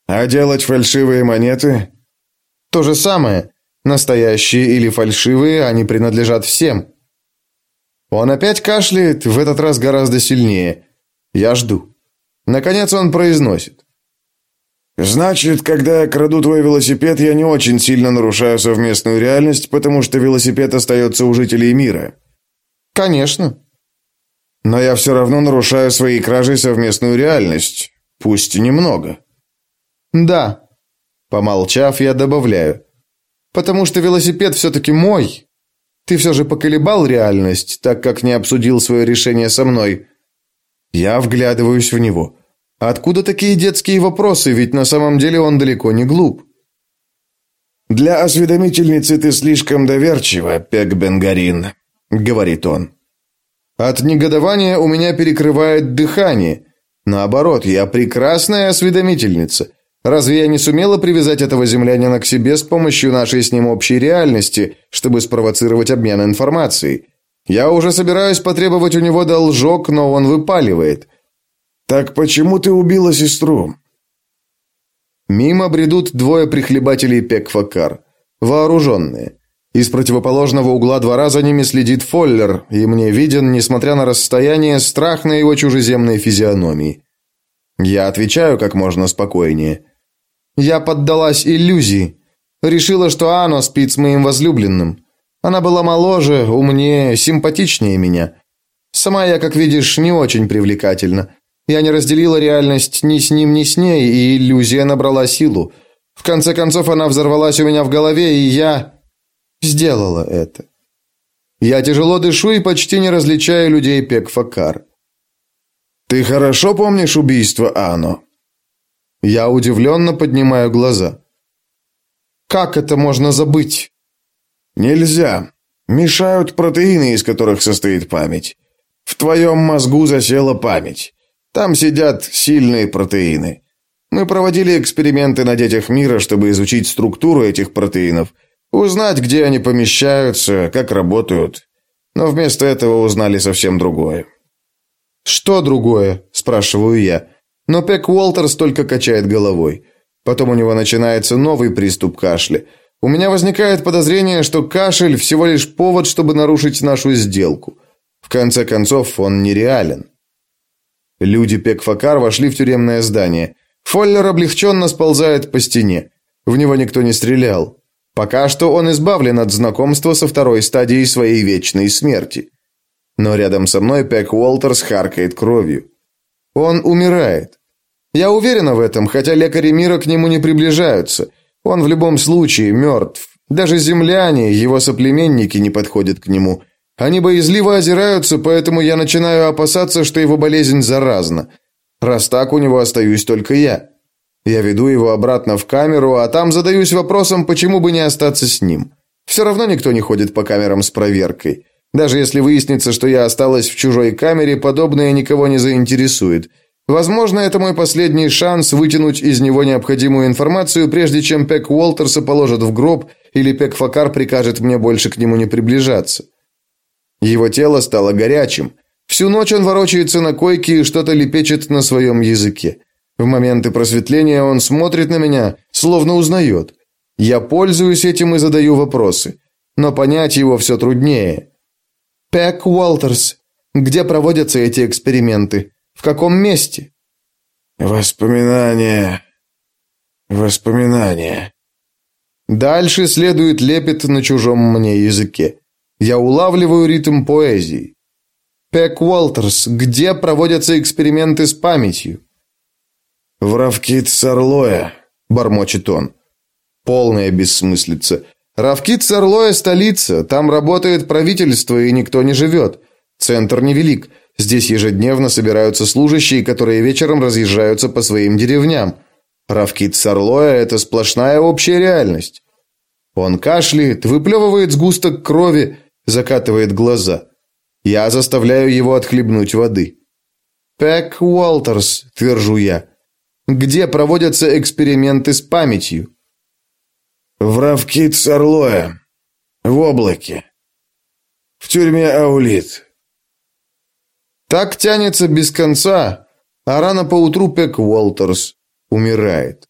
А делать фальшивые монеты? То же самое. Настоящие или фальшивые, они принадлежат всем. Он опять кашляет, в этот раз гораздо сильнее. Я жду. Наконец он произносит. Значит, когда я краду твой велосипед, я не очень сильно нарушаю совместную реальность, потому что велосипед остается у жителей мира. Конечно. Но я все равно нарушаю своей кражей совместную реальность, пусть немного. Да. Помолчав, я добавляю. Потому что велосипед все-таки мой. Ты все же поколебал реальность, так как не обсудил свое решение со мной. Я вглядываюсь в него. Откуда такие детские вопросы, ведь на самом деле он далеко не глуп. «Для осведомительницы ты слишком доверчива, Пек Бенгарин», — говорит он. От негодования у меня перекрывает дыхание. Наоборот, я прекрасная осведомительница. Разве я не сумела привязать этого землянина к себе с помощью нашей с ним общей реальности, чтобы спровоцировать обмен информацией? Я уже собираюсь потребовать у него должок, но он выпаливает. Так почему ты убила сестру? Мимо бредут двое прихлебателей Пекфакар, вооруженные. Из противоположного угла двора за ними следит Фоллер, и мне виден, несмотря на расстояние, страх на его чужеземной физиономии. Я отвечаю как можно спокойнее. Я поддалась иллюзии. Решила, что Ано спит с моим возлюбленным. Она была моложе, умнее, симпатичнее меня. Сама я, как видишь, не очень привлекательна. Я не разделила реальность ни с ним, ни с ней, и иллюзия набрала силу. В конце концов, она взорвалась у меня в голове, и я сделала это. Я тяжело дышу и почти не различаю людей Пекфакар. Ты хорошо помнишь убийство Ано? Я удивленно поднимаю глаза. Как это можно забыть? Нельзя. Мешают протеины, из которых состоит память. В твоем мозгу засела память. Там сидят сильные протеины. Мы проводили эксперименты на детях мира, чтобы изучить структуру этих протеинов – Узнать, где они помещаются, как работают. Но вместо этого узнали совсем другое. «Что другое?» – спрашиваю я. Но Пек Уолтерс только качает головой. Потом у него начинается новый приступ кашля. У меня возникает подозрение, что кашель всего лишь повод, чтобы нарушить нашу сделку. В конце концов, он нереален. Люди Пекфакар вошли в тюремное здание. Фоллер облегченно сползает по стене. В него никто не стрелял. Пока что он избавлен от знакомства со второй стадией своей вечной смерти. Но рядом со мной Пек Уолтерс харкает кровью. Он умирает. Я уверена в этом, хотя лекари мира к нему не приближаются. Он в любом случае мертв. Даже земляне, его соплеменники не подходят к нему. Они боязливо озираются, поэтому я начинаю опасаться, что его болезнь заразна. Раз так, у него остаюсь только я. Я веду его обратно в камеру, а там задаюсь вопросом, почему бы не остаться с ним. Все равно никто не ходит по камерам с проверкой. Даже если выяснится, что я осталась в чужой камере, подобное никого не заинтересует. Возможно, это мой последний шанс вытянуть из него необходимую информацию, прежде чем Пек Уолтерса положат в гроб или Пек Факар прикажет мне больше к нему не приближаться. Его тело стало горячим. Всю ночь он ворочается на койке и что-то лепечет на своем языке. В моменты просветления он смотрит на меня, словно узнает. Я пользуюсь этим и задаю вопросы, но понять его все труднее. Пэк Уолтерс, где проводятся эти эксперименты? В каком месте? Воспоминания. Воспоминания. Дальше следует лепет на чужом мне языке. Я улавливаю ритм поэзии. Пек Уолтерс, где проводятся эксперименты с памятью? В Равкит Сарлоя, бормочет он. Полная бессмыслица. Равкит Сарлоя столица, там работает правительство и никто не живет. Центр невелик. Здесь ежедневно собираются служащие, которые вечером разъезжаются по своим деревням. Равкит Сарлоя это сплошная общая реальность. Он кашляет, выплевывает сгусток крови, закатывает глаза. Я заставляю его отхлебнуть воды. Пэк Уолтерс, твержу я. Где проводятся эксперименты с памятью? В Равкит Сарлоя. В облаке. В тюрьме Аулит. Так тянется без конца, а рано поутру Пэк Уолтерс умирает.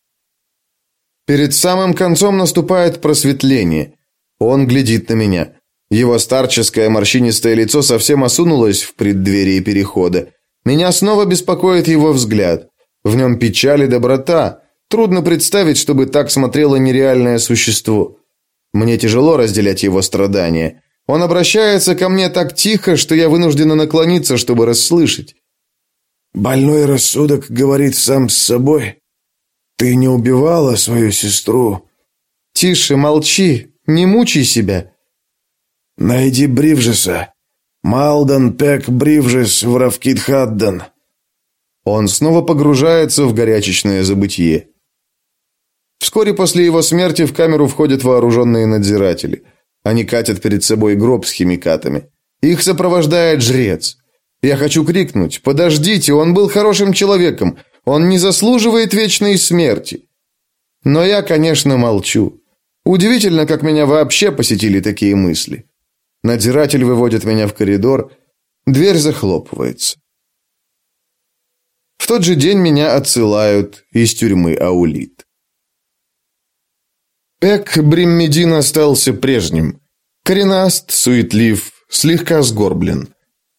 Перед самым концом наступает просветление. Он глядит на меня. Его старческое морщинистое лицо совсем осунулось в преддверии перехода. Меня снова беспокоит его взгляд. В нем печаль и доброта. Трудно представить, чтобы так смотрело нереальное существо. Мне тяжело разделять его страдания. Он обращается ко мне так тихо, что я вынуждена наклониться, чтобы расслышать. Больной рассудок говорит сам с собой. Ты не убивала свою сестру. Тише, молчи, не мучай себя. Найди Бривжеса. Малдан Пек Бривжес в Равкидхаддан. Он снова погружается в горячечное забытье. Вскоре после его смерти в камеру входят вооруженные надзиратели. Они катят перед собой гроб с химикатами. Их сопровождает жрец. Я хочу крикнуть: "Подождите, он был хорошим человеком. Он не заслуживает вечной смерти". Но я, конечно, молчу. Удивительно, как меня вообще посетили такие мысли. Надзиратель выводит меня в коридор. Дверь захлопывается. В тот же день меня отсылают из тюрьмы Аулит. Пек Бриммедин остался прежним. Коренаст, суетлив, слегка сгорблен.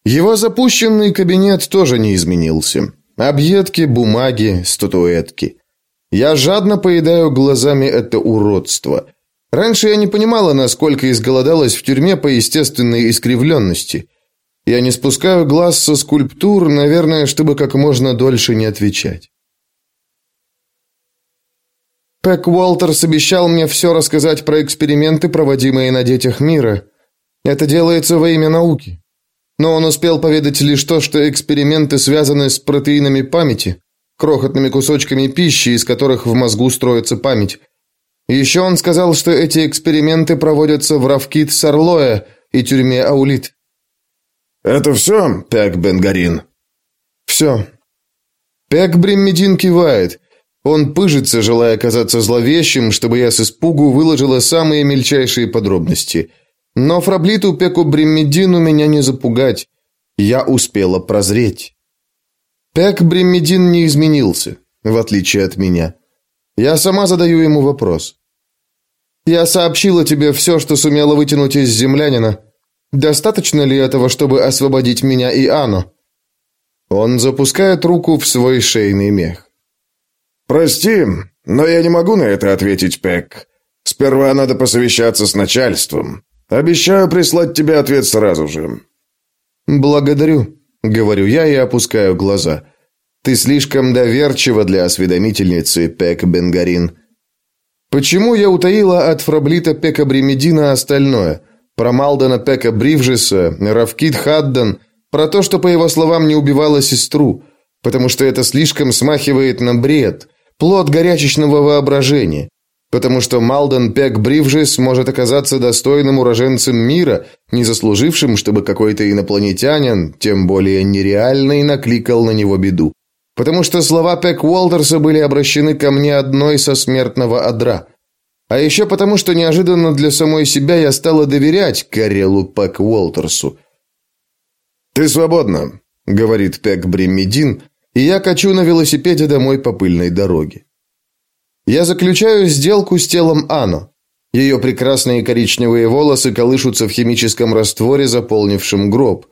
Его запущенный кабинет тоже не изменился. Объедки, бумаги, статуэтки. Я жадно поедаю глазами это уродство – Раньше я не понимала, насколько изголодалась в тюрьме по естественной искривленности. Я не спускаю глаз со скульптур, наверное, чтобы как можно дольше не отвечать. Пэк Уолтерс обещал мне все рассказать про эксперименты, проводимые на детях мира. Это делается во имя науки. Но он успел поведать лишь то, что эксперименты связаны с протеинами памяти, крохотными кусочками пищи, из которых в мозгу строится память. Еще он сказал, что эти эксперименты проводятся в Равкит Сарлоя и тюрьме Аулит. Это все, Пек Бенгарин? Все. Пек Бриммедин кивает. Он пыжится, желая казаться зловещим, чтобы я с испугу выложила самые мельчайшие подробности. Но фраблиту Пеку Бриммедину меня не запугать. Я успела прозреть. Пек Бриммедин не изменился, в отличие от меня. Я сама задаю ему вопрос. Я сообщила тебе все, что сумела вытянуть из землянина. Достаточно ли этого, чтобы освободить меня и Анну? Он запускает руку в свой шейный мех. Прости, но я не могу на это ответить, Пек. Сперва надо посовещаться с начальством. Обещаю прислать тебе ответ сразу же. Благодарю, говорю я и опускаю глаза. Ты слишком доверчива для осведомительницы, Пек Бенгарин. Почему я утаила от Фраблита Пека Бремедина остальное? Про Малдена Пека Бривжеса, Равкит Хаддан, про то, что, по его словам, не убивала сестру, потому что это слишком смахивает на бред, плод горячечного воображения, потому что Малден Пек Бривжес может оказаться достойным уроженцем мира, не заслужившим, чтобы какой-то инопланетянин, тем более нереальный, накликал на него беду потому что слова Пек Уолтерса были обращены ко мне одной со смертного одра. А еще потому, что неожиданно для самой себя я стала доверять Карелу Пек Уолтерсу. «Ты свободна», — говорит Пек Бремедин, и я качу на велосипеде домой по пыльной дороге. Я заключаю сделку с телом Ано. Ее прекрасные коричневые волосы колышутся в химическом растворе, заполнившем гроб.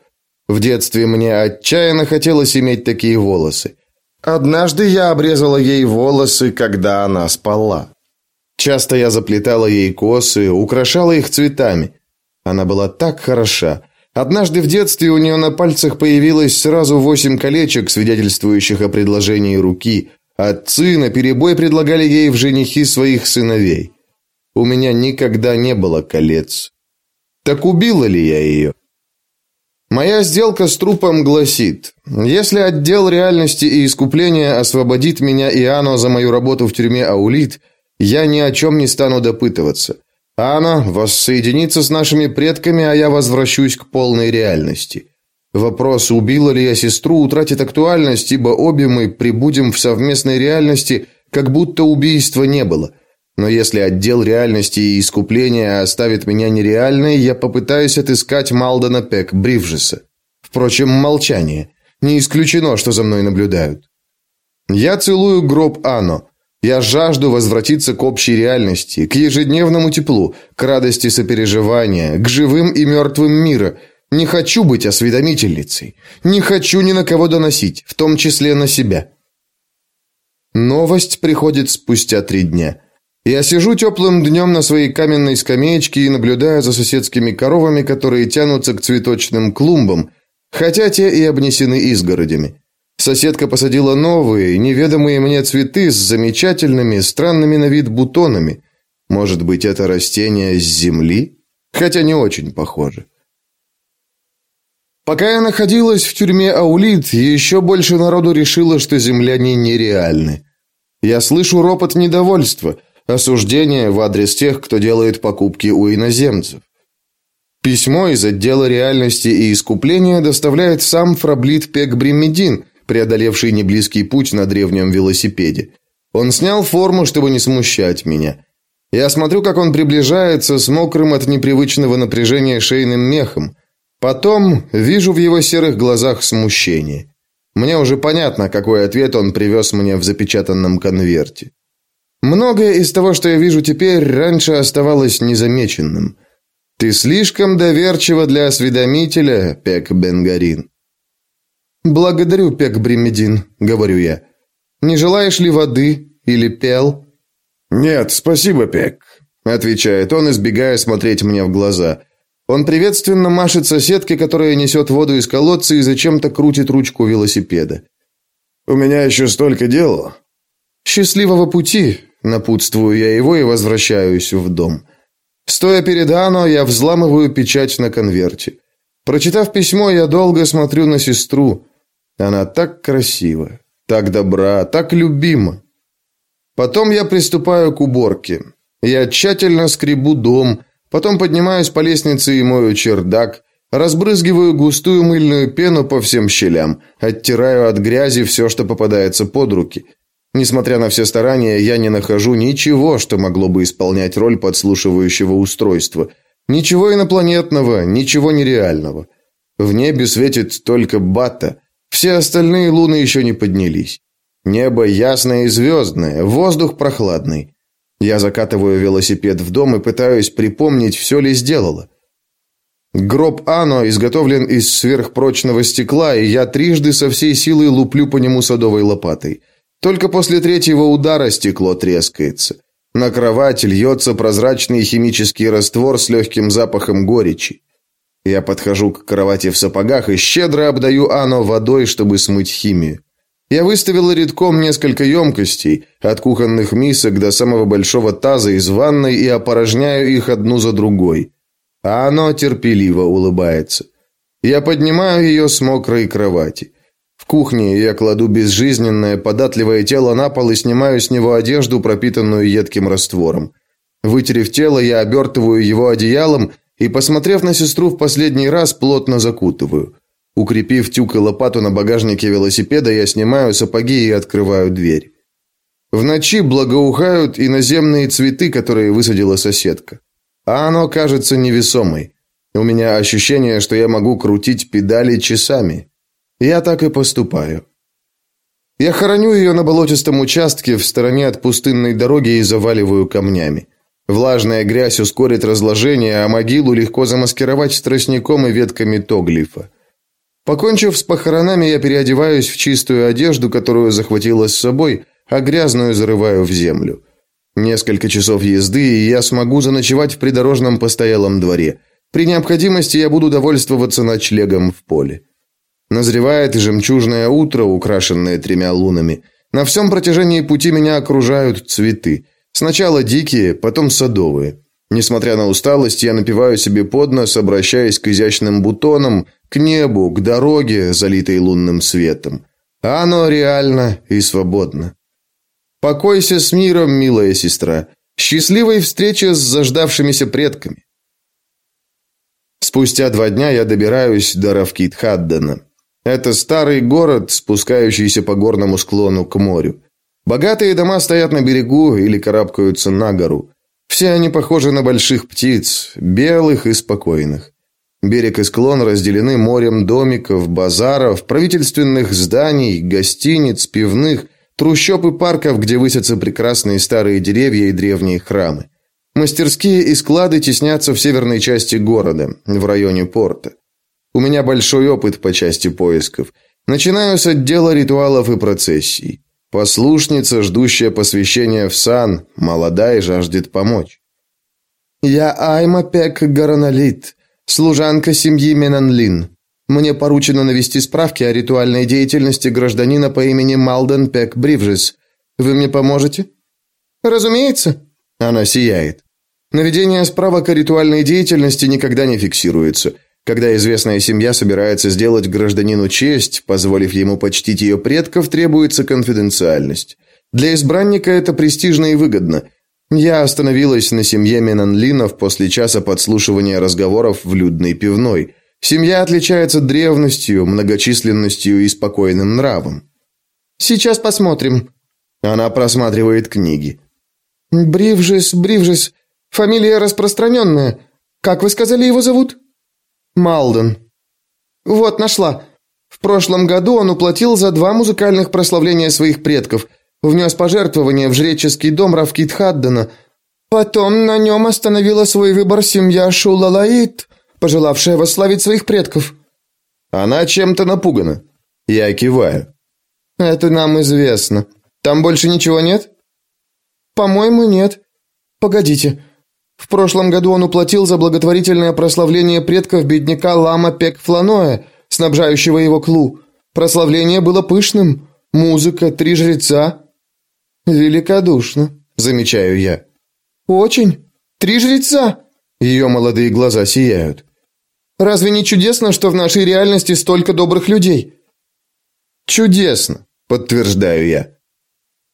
В детстве мне отчаянно хотелось иметь такие волосы. Однажды я обрезала ей волосы, когда она спала. Часто я заплетала ей косы, украшала их цветами. Она была так хороша. Однажды в детстве у нее на пальцах появилось сразу восемь колечек, свидетельствующих о предложении руки. Отцы наперебой предлагали ей в женихи своих сыновей. У меня никогда не было колец. Так убила ли я ее? Моя сделка с трупом гласит, если отдел реальности и искупления освободит меня и Ано за мою работу в тюрьме Аулит, я ни о чем не стану допытываться. Ано воссоединится с нашими предками, а я возвращусь к полной реальности. Вопрос, убила ли я сестру, утратит актуальность, ибо обе мы прибудем в совместной реальности, как будто убийства не было. Но если отдел реальности и искупления оставит меня нереальной, я попытаюсь отыскать Малдена Пек Бривжеса. Впрочем, молчание. Не исключено, что за мной наблюдают. Я целую гроб Ано. Я жажду возвратиться к общей реальности, к ежедневному теплу, к радости сопереживания, к живым и мертвым мира. Не хочу быть осведомительницей. Не хочу ни на кого доносить, в том числе на себя. Новость приходит спустя три дня. Я сижу теплым днем на своей каменной скамеечке и наблюдаю за соседскими коровами, которые тянутся к цветочным клумбам, хотя те и обнесены изгородями. Соседка посадила новые, неведомые мне цветы с замечательными, странными на вид бутонами. Может быть, это растение с земли? Хотя не очень похоже. Пока я находилась в тюрьме Аулит, еще больше народу решило, что земляне нереальны. Я слышу ропот недовольства – Осуждение в адрес тех, кто делает покупки у иноземцев. Письмо из отдела реальности и искупления доставляет сам Фраблит Пекбримедин, преодолевший неблизкий путь на древнем велосипеде. Он снял форму, чтобы не смущать меня. Я смотрю, как он приближается с мокрым от непривычного напряжения шейным мехом. Потом вижу в его серых глазах смущение. Мне уже понятно, какой ответ он привез мне в запечатанном конверте. Многое из того, что я вижу теперь, раньше оставалось незамеченным. Ты слишком доверчива для осведомителя, Пек Бенгарин. Благодарю, Пек Бремедин, говорю я. Не желаешь ли воды или пел? Нет, спасибо, Пек, отвечает он, избегая смотреть мне в глаза. Он приветственно машет соседке, которая несет воду из колодца и зачем-то крутит ручку велосипеда. У меня еще столько дел. Счастливого пути, Напутствую я его и возвращаюсь в дом. Стоя перед Ано, я взламываю печать на конверте. Прочитав письмо, я долго смотрю на сестру. Она так красива, так добра, так любима. Потом я приступаю к уборке. Я тщательно скребу дом, потом поднимаюсь по лестнице и мою чердак, разбрызгиваю густую мыльную пену по всем щелям, оттираю от грязи все, что попадается под руки – Несмотря на все старания, я не нахожу ничего, что могло бы исполнять роль подслушивающего устройства. Ничего инопланетного, ничего нереального. В небе светит только Бата. Все остальные луны еще не поднялись. Небо ясное и звездное, воздух прохладный. Я закатываю велосипед в дом и пытаюсь припомнить, все ли сделала. Гроб Ано изготовлен из сверхпрочного стекла, и я трижды со всей силы луплю по нему садовой лопатой – только после третьего удара стекло трескается. На кровать льется прозрачный химический раствор с легким запахом горечи. Я подхожу к кровати в сапогах и щедро обдаю Ано водой, чтобы смыть химию. Я выставила редком несколько емкостей, от кухонных мисок до самого большого таза из ванной и опорожняю их одну за другой. А оно терпеливо улыбается. Я поднимаю ее с мокрой кровати. В кухне я кладу безжизненное, податливое тело на пол и снимаю с него одежду, пропитанную едким раствором. Вытерев тело, я обертываю его одеялом и, посмотрев на сестру в последний раз, плотно закутываю. Укрепив тюк и лопату на багажнике велосипеда, я снимаю сапоги и открываю дверь. В ночи благоухают иноземные цветы, которые высадила соседка. А оно кажется невесомой. У меня ощущение, что я могу крутить педали часами. Я так и поступаю. Я хороню ее на болотистом участке в стороне от пустынной дороги и заваливаю камнями. Влажная грязь ускорит разложение, а могилу легко замаскировать тростником и ветками тоглифа. Покончив с похоронами, я переодеваюсь в чистую одежду, которую захватила с собой, а грязную зарываю в землю. Несколько часов езды, и я смогу заночевать в придорожном постоялом дворе. При необходимости я буду довольствоваться ночлегом в поле. Назревает жемчужное утро, украшенное тремя лунами. На всем протяжении пути меня окружают цветы. Сначала дикие, потом садовые. Несмотря на усталость, я напиваю себе под нос, обращаясь к изящным бутонам, к небу, к дороге, залитой лунным светом. А оно реально и свободно. Покойся с миром, милая сестра. Счастливой встречи с заждавшимися предками. Спустя два дня я добираюсь до Равкит-Хаддена. Это старый город, спускающийся по горному склону к морю. Богатые дома стоят на берегу или карабкаются на гору. Все они похожи на больших птиц, белых и спокойных. Берег и склон разделены морем домиков, базаров, правительственных зданий, гостиниц, пивных, трущоб и парков, где высятся прекрасные старые деревья и древние храмы. Мастерские и склады теснятся в северной части города, в районе порта. У меня большой опыт по части поисков. Начинаю с отдела ритуалов и процессий. Послушница, ждущая посвящения в сан, молода и жаждет помочь. Я Айма Пек служанка семьи Менанлин. Мне поручено навести справки о ритуальной деятельности гражданина по имени Малден Пек Бривжес. Вы мне поможете? Разумеется. Она сияет. Наведение справок о ритуальной деятельности никогда не фиксируется. Когда известная семья собирается сделать гражданину честь, позволив ему почтить ее предков, требуется конфиденциальность. Для избранника это престижно и выгодно. Я остановилась на семье Менанлинов после часа подслушивания разговоров в людной пивной. Семья отличается древностью, многочисленностью и спокойным нравом. Сейчас посмотрим. Она просматривает книги. Бривжес, Бривжес. Фамилия распространенная. Как вы сказали, его зовут? Малден. Вот, нашла. В прошлом году он уплатил за два музыкальных прославления своих предков, внес пожертвование в жреческий дом Равкит Хаддена. Потом на нем остановила свой выбор семья Шулалаит, пожелавшая восславить своих предков. Она чем-то напугана. Я киваю. Это нам известно. Там больше ничего нет? По-моему, нет. Погодите. В прошлом году он уплатил за благотворительное прославление предков бедняка Лама Пек Фланоя, снабжающего его клу. Прославление было пышным. Музыка, три жреца. Великодушно, замечаю я. Очень. Три жреца. Ее молодые глаза сияют. Разве не чудесно, что в нашей реальности столько добрых людей? Чудесно, подтверждаю я.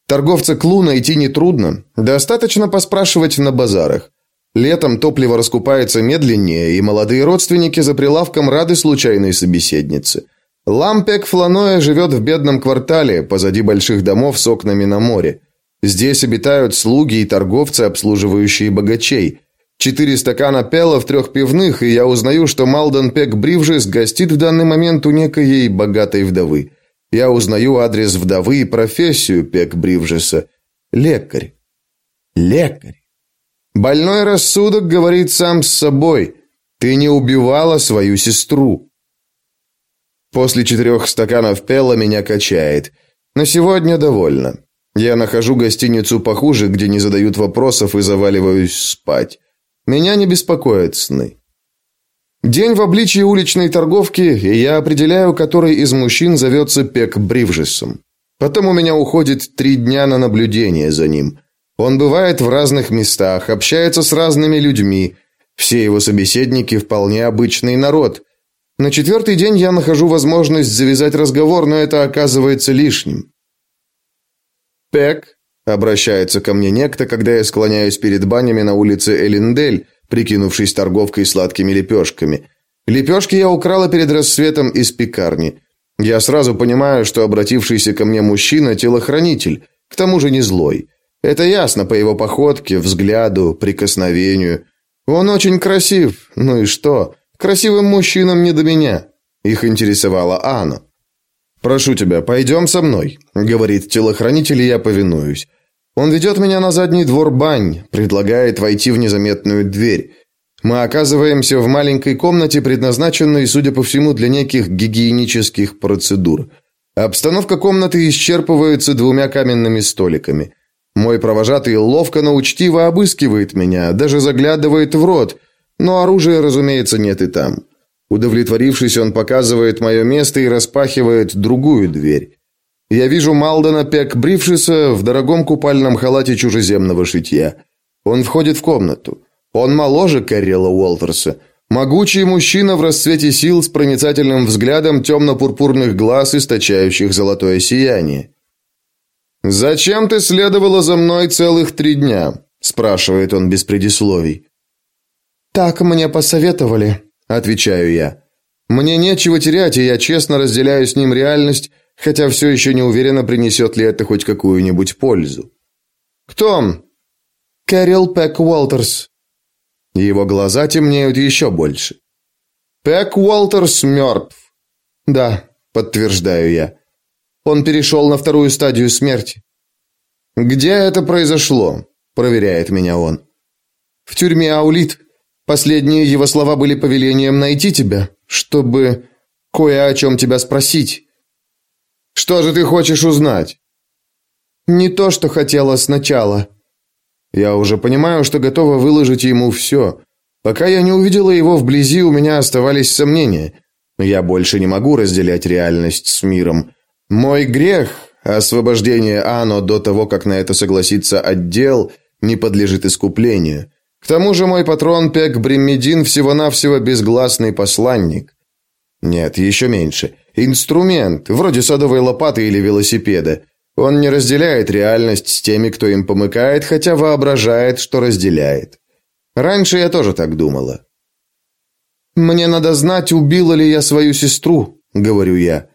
Торговца клу найти нетрудно, достаточно поспрашивать на базарах. Летом топливо раскупается медленнее, и молодые родственники за прилавком рады случайной собеседнице. Лампек Фланоя живет в бедном квартале, позади больших домов с окнами на море. Здесь обитают слуги и торговцы, обслуживающие богачей. Четыре стакана пела в трех пивных, и я узнаю, что Малден Пек Бривжес гостит в данный момент у некой богатой вдовы. Я узнаю адрес вдовы и профессию Пек Бривжеса. Лекарь. Лекарь. Больной рассудок говорит сам с собой. Ты не убивала свою сестру. После четырех стаканов пела меня качает. На сегодня довольно. Я нахожу гостиницу похуже, где не задают вопросов и заваливаюсь спать. Меня не беспокоят сны. День в обличии уличной торговки, и я определяю, который из мужчин зовется Пек Бривжесом. Потом у меня уходит три дня на наблюдение за ним. Он бывает в разных местах, общается с разными людьми. Все его собеседники вполне обычный народ. На четвертый день я нахожу возможность завязать разговор, но это оказывается лишним. «Пек», — обращается ко мне некто, когда я склоняюсь перед банями на улице Элиндель, прикинувшись торговкой сладкими лепешками. Лепешки я украла перед рассветом из пекарни. Я сразу понимаю, что обратившийся ко мне мужчина – телохранитель, к тому же не злой. Это ясно по его походке, взгляду, прикосновению. Он очень красив. Ну и что? Красивым мужчинам не до меня. Их интересовала Анна. «Прошу тебя, пойдем со мной», — говорит телохранитель, и я повинуюсь. Он ведет меня на задний двор бань, предлагает войти в незаметную дверь. Мы оказываемся в маленькой комнате, предназначенной, судя по всему, для неких гигиенических процедур. Обстановка комнаты исчерпывается двумя каменными столиками – мой провожатый ловко, но учтиво обыскивает меня, даже заглядывает в рот. Но оружия, разумеется, нет и там. Удовлетворившись, он показывает мое место и распахивает другую дверь. Я вижу Малдена Пек Брившиса в дорогом купальном халате чужеземного шитья. Он входит в комнату. Он моложе Кэррила Уолтерса. Могучий мужчина в расцвете сил с проницательным взглядом темно-пурпурных глаз, источающих золотое сияние. «Зачем ты следовала за мной целых три дня?» – спрашивает он без предисловий. «Так мне посоветовали», – отвечаю я. «Мне нечего терять, и я честно разделяю с ним реальность, хотя все еще не уверена, принесет ли это хоть какую-нибудь пользу». «Кто он?» «Кэрил Пэк Уолтерс». Его глаза темнеют еще больше. «Пэк Уолтерс мертв». «Да», — подтверждаю я. «Он перешел на вторую стадию смерти». «Где это произошло?» — проверяет меня он. «В тюрьме Аулит. Последние его слова были повелением найти тебя, чтобы кое о чем тебя спросить». «Что же ты хочешь узнать?» «Не то, что хотела сначала». Я уже понимаю, что готова выложить ему все. Пока я не увидела его вблизи, у меня оставались сомнения. Я больше не могу разделять реальность с миром. Мой грех, освобождение Ано до того, как на это согласится отдел, не подлежит искуплению. К тому же мой патрон Пек Бремедин всего-навсего безгласный посланник. Нет, еще меньше. Инструмент, вроде садовой лопаты или велосипеда. Он не разделяет реальность с теми, кто им помыкает, хотя воображает, что разделяет. Раньше я тоже так думала. «Мне надо знать, убила ли я свою сестру», — говорю я.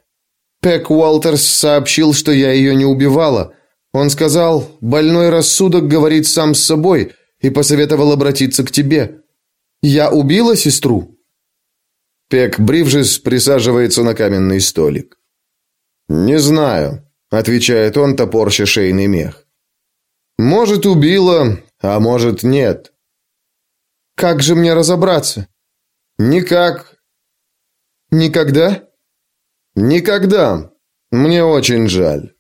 Пек Уолтерс сообщил, что я ее не убивала. Он сказал, больной рассудок говорит сам с собой, и посоветовал обратиться к тебе. Я убила сестру?» Пек Бривжес присаживается на каменный столик. «Не знаю отвечает он, топорща шейный мех. Может, убила, а может, нет. Как же мне разобраться? Никак. Никогда? Никогда. Мне очень жаль.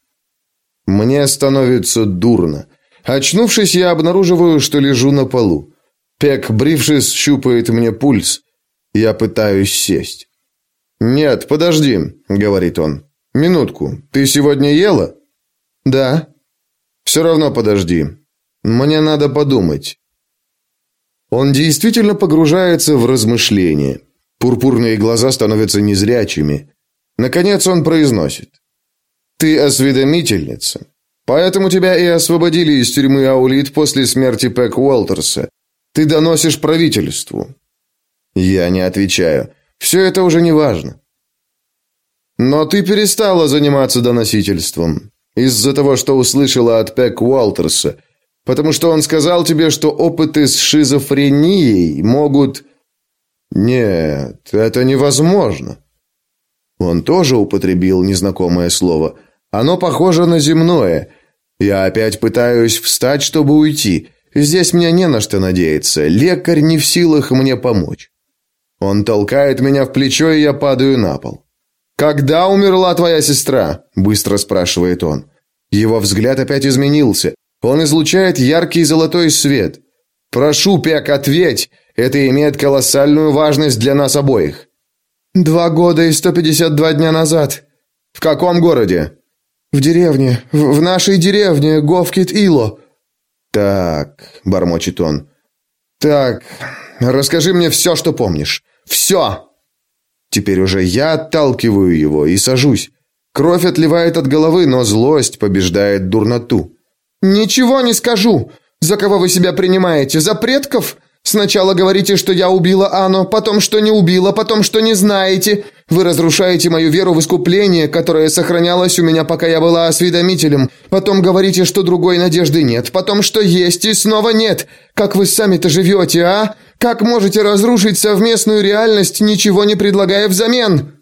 Мне становится дурно. Очнувшись, я обнаруживаю, что лежу на полу. Пек, брившись, щупает мне пульс. Я пытаюсь сесть. «Нет, подожди», — говорит он. «Минутку. Ты сегодня ела?» «Да». «Все равно подожди. Мне надо подумать». Он действительно погружается в размышления. Пурпурные глаза становятся незрячими. Наконец он произносит. «Ты осведомительница. Поэтому тебя и освободили из тюрьмы Аулит после смерти Пэк Уолтерса. Ты доносишь правительству». Я не отвечаю. Все это уже не важно. Но ты перестала заниматься доносительством из-за того, что услышала от Пек Уолтерса, потому что он сказал тебе, что опыты с шизофренией могут Нет, это невозможно. Он тоже употребил незнакомое слово. Оно похоже на земное. Я опять пытаюсь встать, чтобы уйти. Здесь мне не на что надеяться. Лекарь не в силах мне помочь. Он толкает меня в плечо, и я падаю на пол. «Когда умерла твоя сестра?» – быстро спрашивает он. Его взгляд опять изменился. Он излучает яркий золотой свет. «Прошу, Пек, ответь! Это имеет колоссальную важность для нас обоих». «Два года и сто пятьдесят два дня назад». «В каком городе?» «В деревне. В, в нашей деревне, Говкит-Ило». «Так», – бормочет он. «Так, расскажи мне все, что помнишь. Все!» Теперь уже я отталкиваю его и сажусь. Кровь отливает от головы, но злость побеждает дурноту. «Ничего не скажу! За кого вы себя принимаете? За предков? Сначала говорите, что я убила Анну, потом, что не убила, потом, что не знаете. Вы разрушаете мою веру в искупление, которое сохранялось у меня, пока я была осведомителем. Потом говорите, что другой надежды нет, потом, что есть и снова нет. Как вы сами-то живете, а? Как можете разрушить совместную реальность, ничего не предлагая взамен?»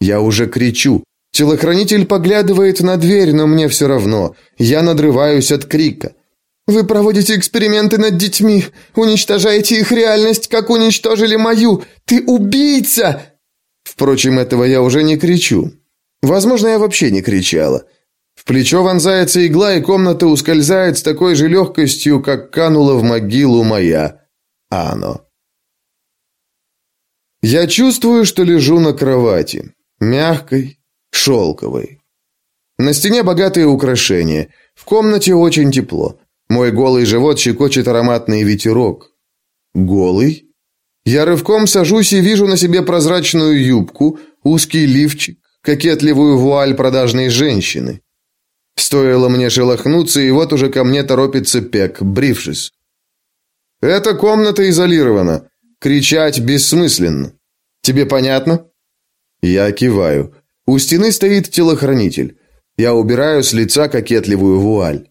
Я уже кричу. Телохранитель поглядывает на дверь, но мне все равно. Я надрываюсь от крика. «Вы проводите эксперименты над детьми, уничтожаете их реальность, как уничтожили мою. Ты убийца!» Впрочем, этого я уже не кричу. Возможно, я вообще не кричала. В плечо вонзается игла, и комната ускользает с такой же легкостью, как канула в могилу моя Ано. Я чувствую, что лежу на кровати. Мягкой, шелковой. На стене богатые украшения. В комнате очень тепло. Мой голый живот щекочет ароматный ветерок. Голый? Я рывком сажусь и вижу на себе прозрачную юбку, узкий лифчик, кокетливую вуаль продажной женщины. Стоило мне шелохнуться, и вот уже ко мне торопится Пек, брившись. «Эта комната изолирована. Кричать бессмысленно. Тебе понятно?» Я киваю. У стены стоит телохранитель. Я убираю с лица кокетливую вуаль.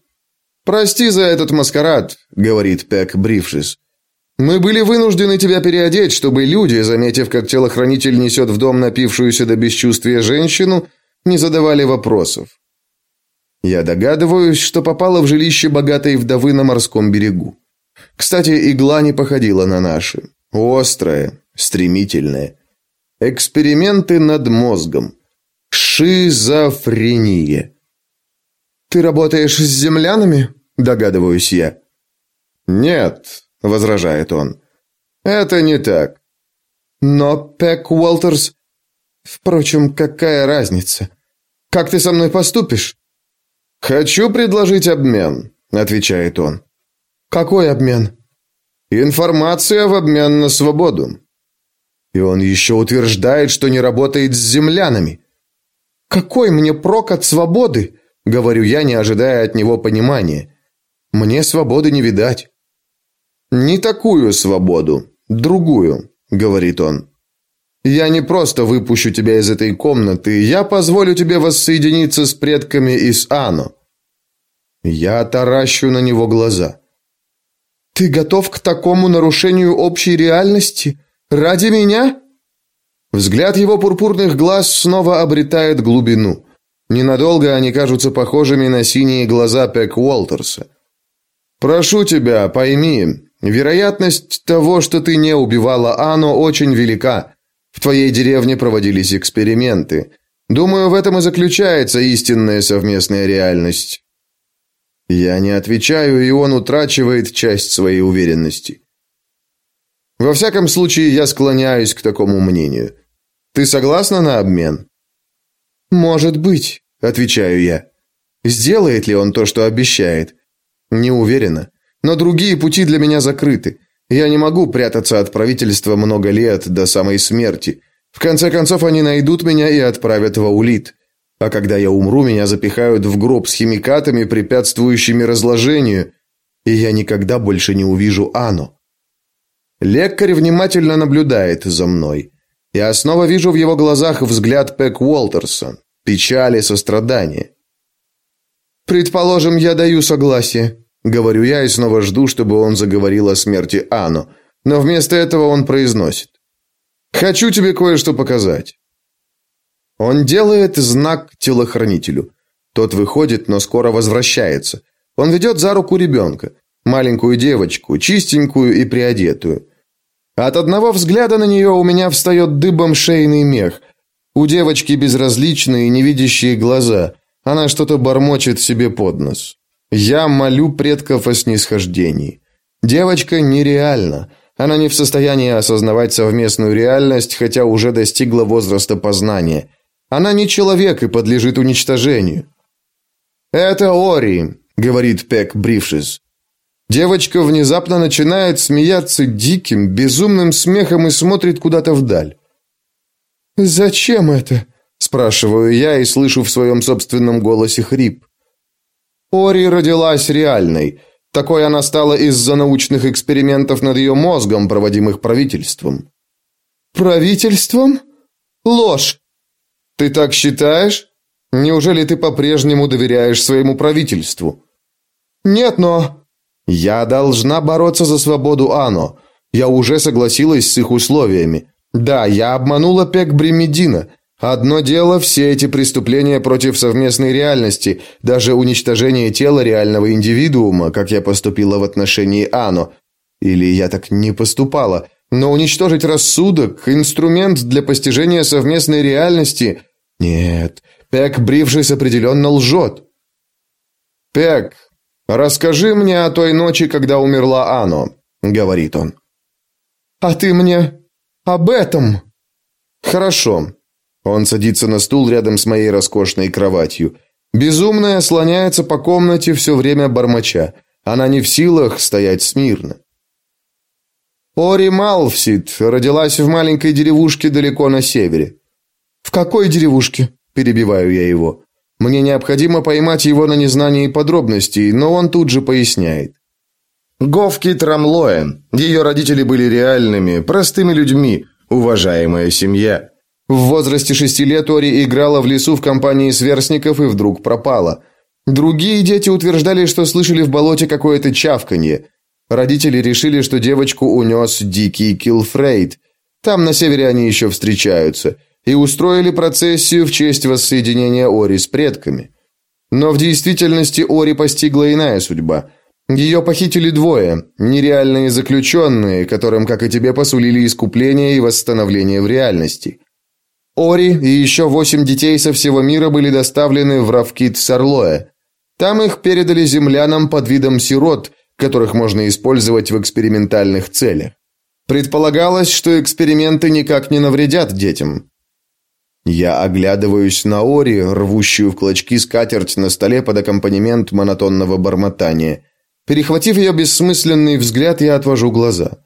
«Прости за этот маскарад», — говорит Пек, брившись. «Мы были вынуждены тебя переодеть, чтобы люди, заметив, как телохранитель несет в дом напившуюся до бесчувствия женщину, не задавали вопросов. Я догадываюсь, что попала в жилище богатой вдовы на морском берегу. Кстати, игла не походила на наши. Острая, стремительная. Эксперименты над мозгом. Шизофрения. «Ты работаешь с землянами?» – догадываюсь я. «Нет», – возражает он. «Это не так». «Но Пек Уолтерс...» «Впрочем, какая разница? Как ты со мной поступишь?» «Хочу предложить обмен», – отвечает он. «Какой обмен?» «Информация в обмен на свободу». И он еще утверждает, что не работает с землянами. «Какой мне прок от свободы?» – говорю я, не ожидая от него понимания. «Мне свободы не видать». «Не такую свободу, другую», – говорит он. «Я не просто выпущу тебя из этой комнаты, я позволю тебе воссоединиться с предками из Ано». Я таращу на него глаза. «Ты готов к такому нарушению общей реальности? Ради меня?» Взгляд его пурпурных глаз снова обретает глубину. Ненадолго они кажутся похожими на синие глаза Пек Уолтерса. «Прошу тебя, пойми, вероятность того, что ты не убивала Анну, очень велика. В твоей деревне проводились эксперименты. Думаю, в этом и заключается истинная совместная реальность». Я не отвечаю, и он утрачивает часть своей уверенности. Во всяком случае, я склоняюсь к такому мнению. Ты согласна на обмен? Может быть, отвечаю я. Сделает ли он то, что обещает? Не уверена. Но другие пути для меня закрыты. Я не могу прятаться от правительства много лет до самой смерти. В конце концов они найдут меня и отправят в Аулит. А когда я умру, меня запихают в гроб с химикатами, препятствующими разложению, и я никогда больше не увижу Ану. Лекарь внимательно наблюдает за мной. Я снова вижу в его глазах взгляд Пэк Уолтерса, печали, сострадания. «Предположим, я даю согласие», — говорю я и снова жду, чтобы он заговорил о смерти Анну, но вместо этого он произносит. «Хочу тебе кое-что показать». Он делает знак телохранителю. Тот выходит, но скоро возвращается. Он ведет за руку ребенка, маленькую девочку, чистенькую и приодетую. От одного взгляда на нее у меня встает дыбом шейный мех. У девочки безразличные, невидящие глаза. Она что-то бормочет себе под нос. Я молю предков о снисхождении. Девочка нереальна. Она не в состоянии осознавать совместную реальность, хотя уже достигла возраста познания. Она не человек и подлежит уничтожению. «Это Ори», — говорит Пек, брившись. Девочка внезапно начинает смеяться диким, безумным смехом и смотрит куда-то вдаль. «Зачем это?» – спрашиваю я и слышу в своем собственном голосе хрип. Ори родилась реальной. Такой она стала из-за научных экспериментов над ее мозгом, проводимых правительством. «Правительством? Ложь!» «Ты так считаешь? Неужели ты по-прежнему доверяешь своему правительству?» «Нет, но...» Я должна бороться за свободу Ано. Я уже согласилась с их условиями. Да, я обманула Пек Бремедина. Одно дело все эти преступления против совместной реальности, даже уничтожение тела реального индивидуума, как я поступила в отношении Ано. Или я так не поступала. Но уничтожить рассудок, инструмент для постижения совместной реальности... Нет, Пек, брившись, определенно лжет. Пек, «Расскажи мне о той ночи, когда умерла Ано», — говорит он. «А ты мне...» об этом». «Хорошо». Он садится на стул рядом с моей роскошной кроватью. Безумная слоняется по комнате все время бормоча. Она не в силах стоять смирно. Ори Малфсид родилась в маленькой деревушке далеко на севере. «В какой деревушке?» – перебиваю я его. Мне необходимо поймать его на незнании подробностей, но он тут же поясняет. Говки Трамлоэн. Ее родители были реальными, простыми людьми, уважаемая семья. В возрасте шести лет Ори играла в лесу в компании сверстников и вдруг пропала. Другие дети утверждали, что слышали в болоте какое-то чавканье. Родители решили, что девочку унес дикий Килфрейд. Там на севере они еще встречаются. И устроили процессию в честь воссоединения Ори с предками. Но в действительности Ори постигла иная судьба. Ее похитили двое, нереальные заключенные, которым, как и тебе, посулили искупление и восстановление в реальности. Ори и еще восемь детей со всего мира были доставлены в Равкит Сарлоэ. Там их передали землянам под видом сирот – которых можно использовать в экспериментальных целях. Предполагалось, что эксперименты никак не навредят детям. Я оглядываюсь на Ори, рвущую в клочки скатерть на столе под аккомпанемент монотонного бормотания. Перехватив ее бессмысленный взгляд, я отвожу глаза.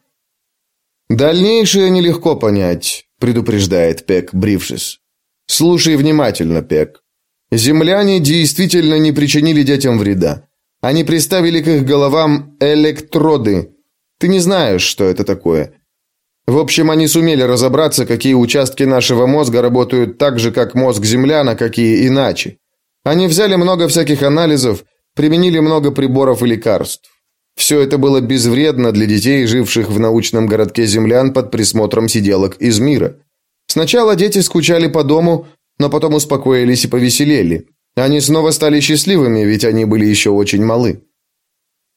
«Дальнейшее нелегко понять», — предупреждает Пек, брившись. «Слушай внимательно, Пек. Земляне действительно не причинили детям вреда. Они приставили к их головам электроды. Ты не знаешь, что это такое. В общем, они сумели разобраться, какие участки нашего мозга работают так же, как мозг землян, а какие иначе. Они взяли много всяких анализов, применили много приборов и лекарств. Все это было безвредно для детей, живших в научном городке землян под присмотром сиделок из мира. Сначала дети скучали по дому, но потом успокоились и повеселели. Они снова стали счастливыми, ведь они были еще очень малы.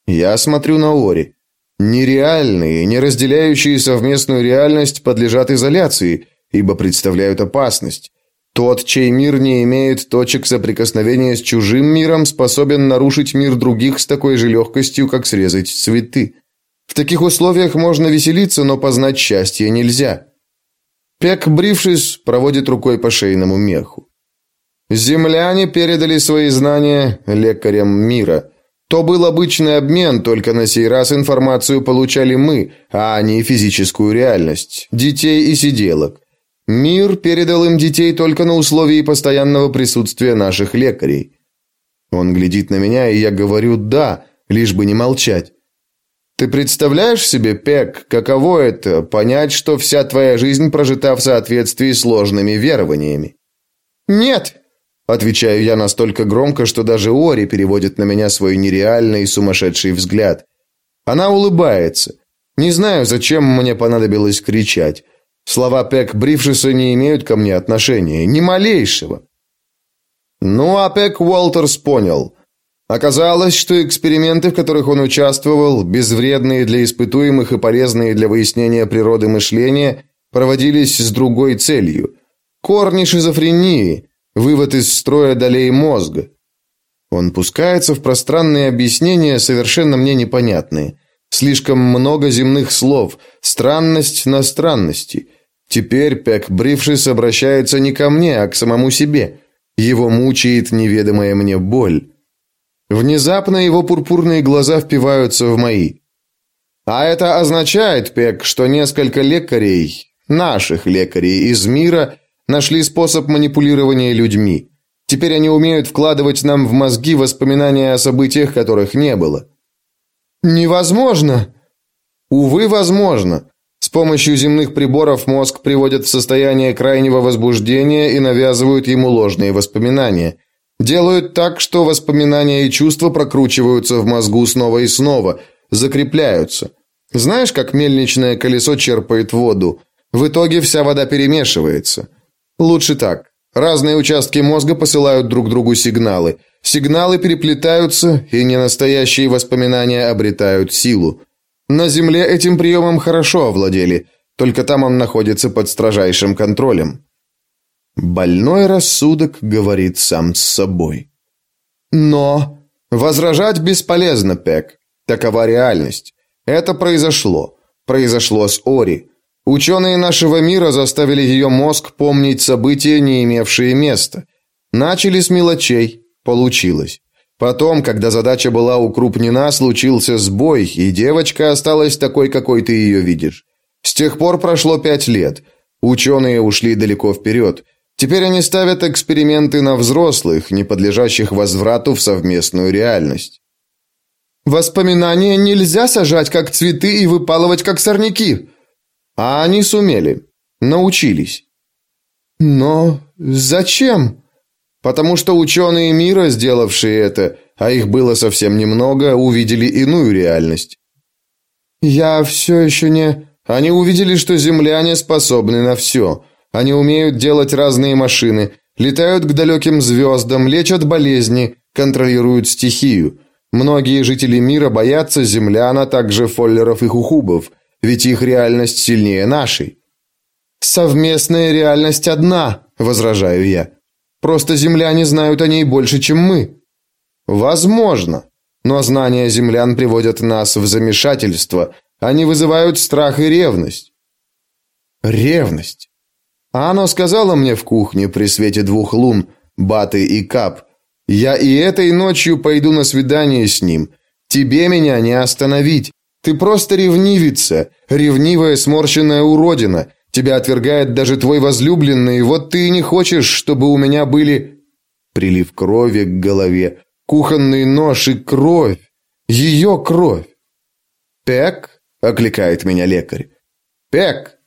Я смотрю на Ори. Нереальные, не разделяющие совместную реальность, подлежат изоляции, ибо представляют опасность. Тот, чей мир не имеет точек соприкосновения с чужим миром, способен нарушить мир других с такой же легкостью, как срезать цветы. В таких условиях можно веселиться, но познать счастье нельзя. Пек, брившись, проводит рукой по шейному меху. Земляне передали свои знания лекарям мира. То был обычный обмен, только на сей раз информацию получали мы, а не физическую реальность, детей и сиделок. Мир передал им детей только на условии постоянного присутствия наших лекарей. Он глядит на меня, и я говорю «да», лишь бы не молчать. Ты представляешь себе, Пек, каково это понять, что вся твоя жизнь прожита в соответствии с ложными верованиями? Нет, Отвечаю я настолько громко, что даже Ори переводит на меня свой нереальный сумасшедший взгляд. Она улыбается. Не знаю, зачем мне понадобилось кричать. Слова Пек Брифшиса не имеют ко мне отношения, ни малейшего. Ну, а Пек Уолтерс понял. Оказалось, что эксперименты, в которых он участвовал, безвредные для испытуемых и полезные для выяснения природы мышления, проводились с другой целью. Корни шизофрении – Вывод из строя долей мозга. Он пускается в пространные объяснения, совершенно мне непонятные. Слишком много земных слов, странность на странности. Теперь Пек Брившис обращается не ко мне, а к самому себе. Его мучает неведомая мне боль. Внезапно его пурпурные глаза впиваются в мои. А это означает, Пек, что несколько лекарей, наших лекарей из мира, Нашли способ манипулирования людьми. Теперь они умеют вкладывать нам в мозги воспоминания о событиях, которых не было. Невозможно. Увы, возможно. С помощью земных приборов мозг приводят в состояние крайнего возбуждения и навязывают ему ложные воспоминания. Делают так, что воспоминания и чувства прокручиваются в мозгу снова и снова, закрепляются. Знаешь, как мельничное колесо черпает воду? В итоге вся вода перемешивается. Лучше так. Разные участки мозга посылают друг другу сигналы. Сигналы переплетаются, и ненастоящие воспоминания обретают силу. На Земле этим приемом хорошо овладели, только там он находится под строжайшим контролем. Больной рассудок говорит сам с собой. Но возражать бесполезно, Пек. Такова реальность. Это произошло. Произошло с Ори. Ученые нашего мира заставили ее мозг помнить события, не имевшие места. Начали с мелочей. Получилось. Потом, когда задача была укрупнена, случился сбой, и девочка осталась такой, какой ты ее видишь. С тех пор прошло пять лет. Ученые ушли далеко вперед. Теперь они ставят эксперименты на взрослых, не подлежащих возврату в совместную реальность. Воспоминания нельзя сажать как цветы и выпалывать как сорняки. А они сумели. Научились. Но зачем? Потому что ученые мира, сделавшие это, а их было совсем немного, увидели иную реальность. Я все еще не... Они увидели, что земляне способны на все. Они умеют делать разные машины, летают к далеким звездам, лечат болезни, контролируют стихию. Многие жители мира боятся землян, а также фоллеров и хухубов, ведь их реальность сильнее нашей. Совместная реальность одна, возражаю я. Просто земляне знают о ней больше, чем мы. Возможно, но знания землян приводят нас в замешательство, они вызывают страх и ревность. Ревность. А оно сказала мне в кухне при свете двух лун, Баты и Кап. Я и этой ночью пойду на свидание с ним. Тебе меня не остановить. Ты просто ревнивица, ревнивая сморщенная уродина. Тебя отвергает даже твой возлюбленный, вот ты и не хочешь, чтобы у меня были прилив крови к голове, кухонный нож и кровь. Ее кровь. Пек, окликает меня лекарь. Пек.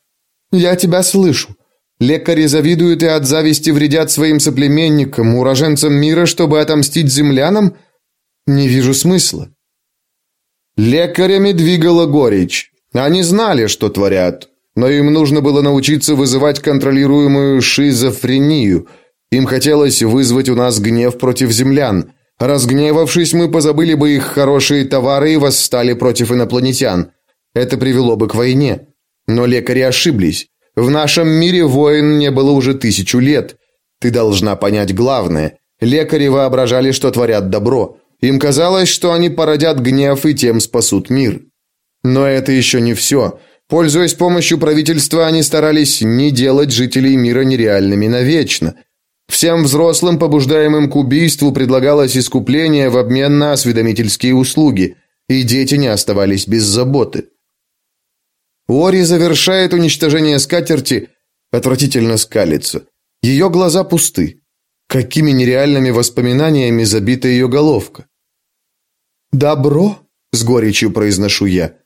Я тебя слышу. Лекари завидуют и от зависти вредят своим соплеменникам, уроженцам мира, чтобы отомстить землянам? Не вижу смысла. Лекарями двигала горечь. Они знали, что творят, но им нужно было научиться вызывать контролируемую шизофрению. Им хотелось вызвать у нас гнев против землян. Разгневавшись, мы позабыли бы их хорошие товары и восстали против инопланетян. Это привело бы к войне. Но лекари ошиблись. В нашем мире войн не было уже тысячу лет. Ты должна понять главное. Лекари воображали, что творят добро. Им казалось, что они породят гнев и тем спасут мир. Но это еще не все. Пользуясь помощью правительства, они старались не делать жителей мира нереальными навечно. Всем взрослым, побуждаемым к убийству, предлагалось искупление в обмен на осведомительские услуги, и дети не оставались без заботы. Ори завершает уничтожение скатерти, отвратительно скалится. Ее глаза пусты. Какими нереальными воспоминаниями забита ее головка. «Добро?» – с горечью произношу я.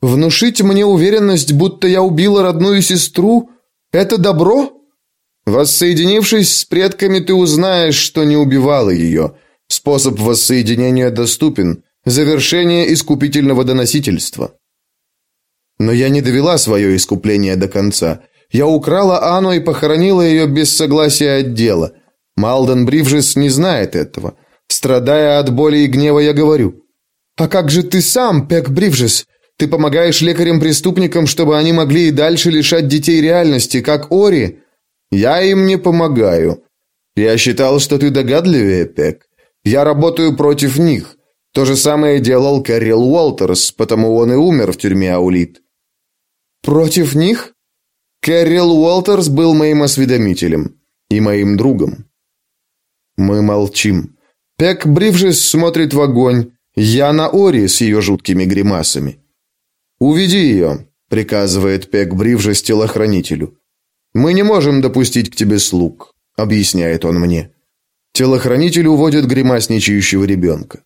«Внушить мне уверенность, будто я убила родную сестру – это добро?» Воссоединившись с предками, ты узнаешь, что не убивала ее. Способ воссоединения доступен. Завершение искупительного доносительства. Но я не довела свое искупление до конца. Я украла Анну и похоронила ее без согласия отдела. Малден Бривжес не знает этого. Страдая от боли и гнева, я говорю. «А как же ты сам, Пек Бривжес? Ты помогаешь лекарям-преступникам, чтобы они могли и дальше лишать детей реальности, как Ори?» «Я им не помогаю. Я считал, что ты догадливее, Пек. Я работаю против них. То же самое делал Кэррил Уолтерс, потому он и умер в тюрьме Аулит. Против них? Кэррил Уолтерс был моим осведомителем и моим другом. Мы молчим. Пек Бривжес смотрит в огонь, я на Ори с ее жуткими гримасами. «Уведи ее», — приказывает Пек Бривжес телохранителю. «Мы не можем допустить к тебе слуг», — объясняет он мне. Телохранитель уводит гримасничающего ребенка.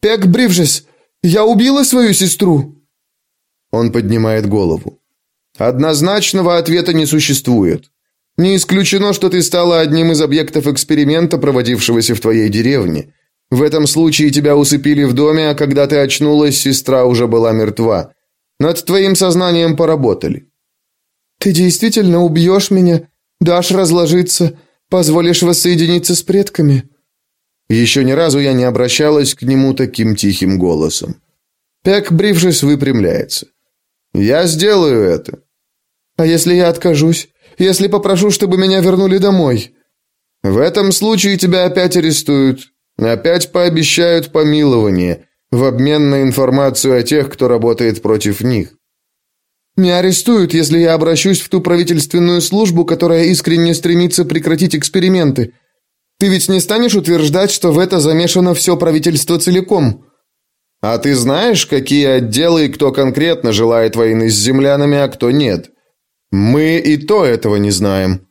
«Пек Бривжес, я убила свою сестру!» Он поднимает голову. Однозначного ответа не существует. Не исключено, что ты стала одним из объектов эксперимента, проводившегося в твоей деревне. В этом случае тебя усыпили в доме, а когда ты очнулась, сестра уже была мертва. Над твоим сознанием поработали. Ты действительно убьешь меня, дашь разложиться, позволишь воссоединиться с предками? Еще ни разу я не обращалась к нему таким тихим голосом. Пек Бривжес выпрямляется. Я сделаю это. А если я откажусь? Если попрошу, чтобы меня вернули домой? В этом случае тебя опять арестуют. Опять пообещают помилование в обмен на информацию о тех, кто работает против них. Меня арестуют, если я обращусь в ту правительственную службу, которая искренне стремится прекратить эксперименты. Ты ведь не станешь утверждать, что в это замешано все правительство целиком?» «А ты знаешь, какие отделы и кто конкретно желает войны с землянами, а кто нет?» «Мы и то этого не знаем».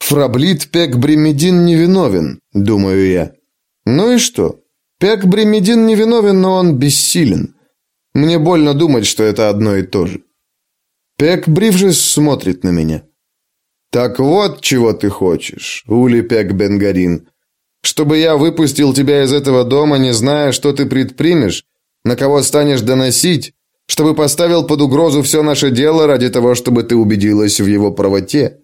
Фраблит Пек Бремедин невиновен, думаю я. Ну и что? Пек Бремедин невиновен, но он бессилен. Мне больно думать, что это одно и то же. Пек Бривжес смотрит на меня. Так вот, чего ты хочешь, Ули Пек Бенгарин. Чтобы я выпустил тебя из этого дома, не зная, что ты предпримешь, на кого станешь доносить, чтобы поставил под угрозу все наше дело ради того, чтобы ты убедилась в его правоте.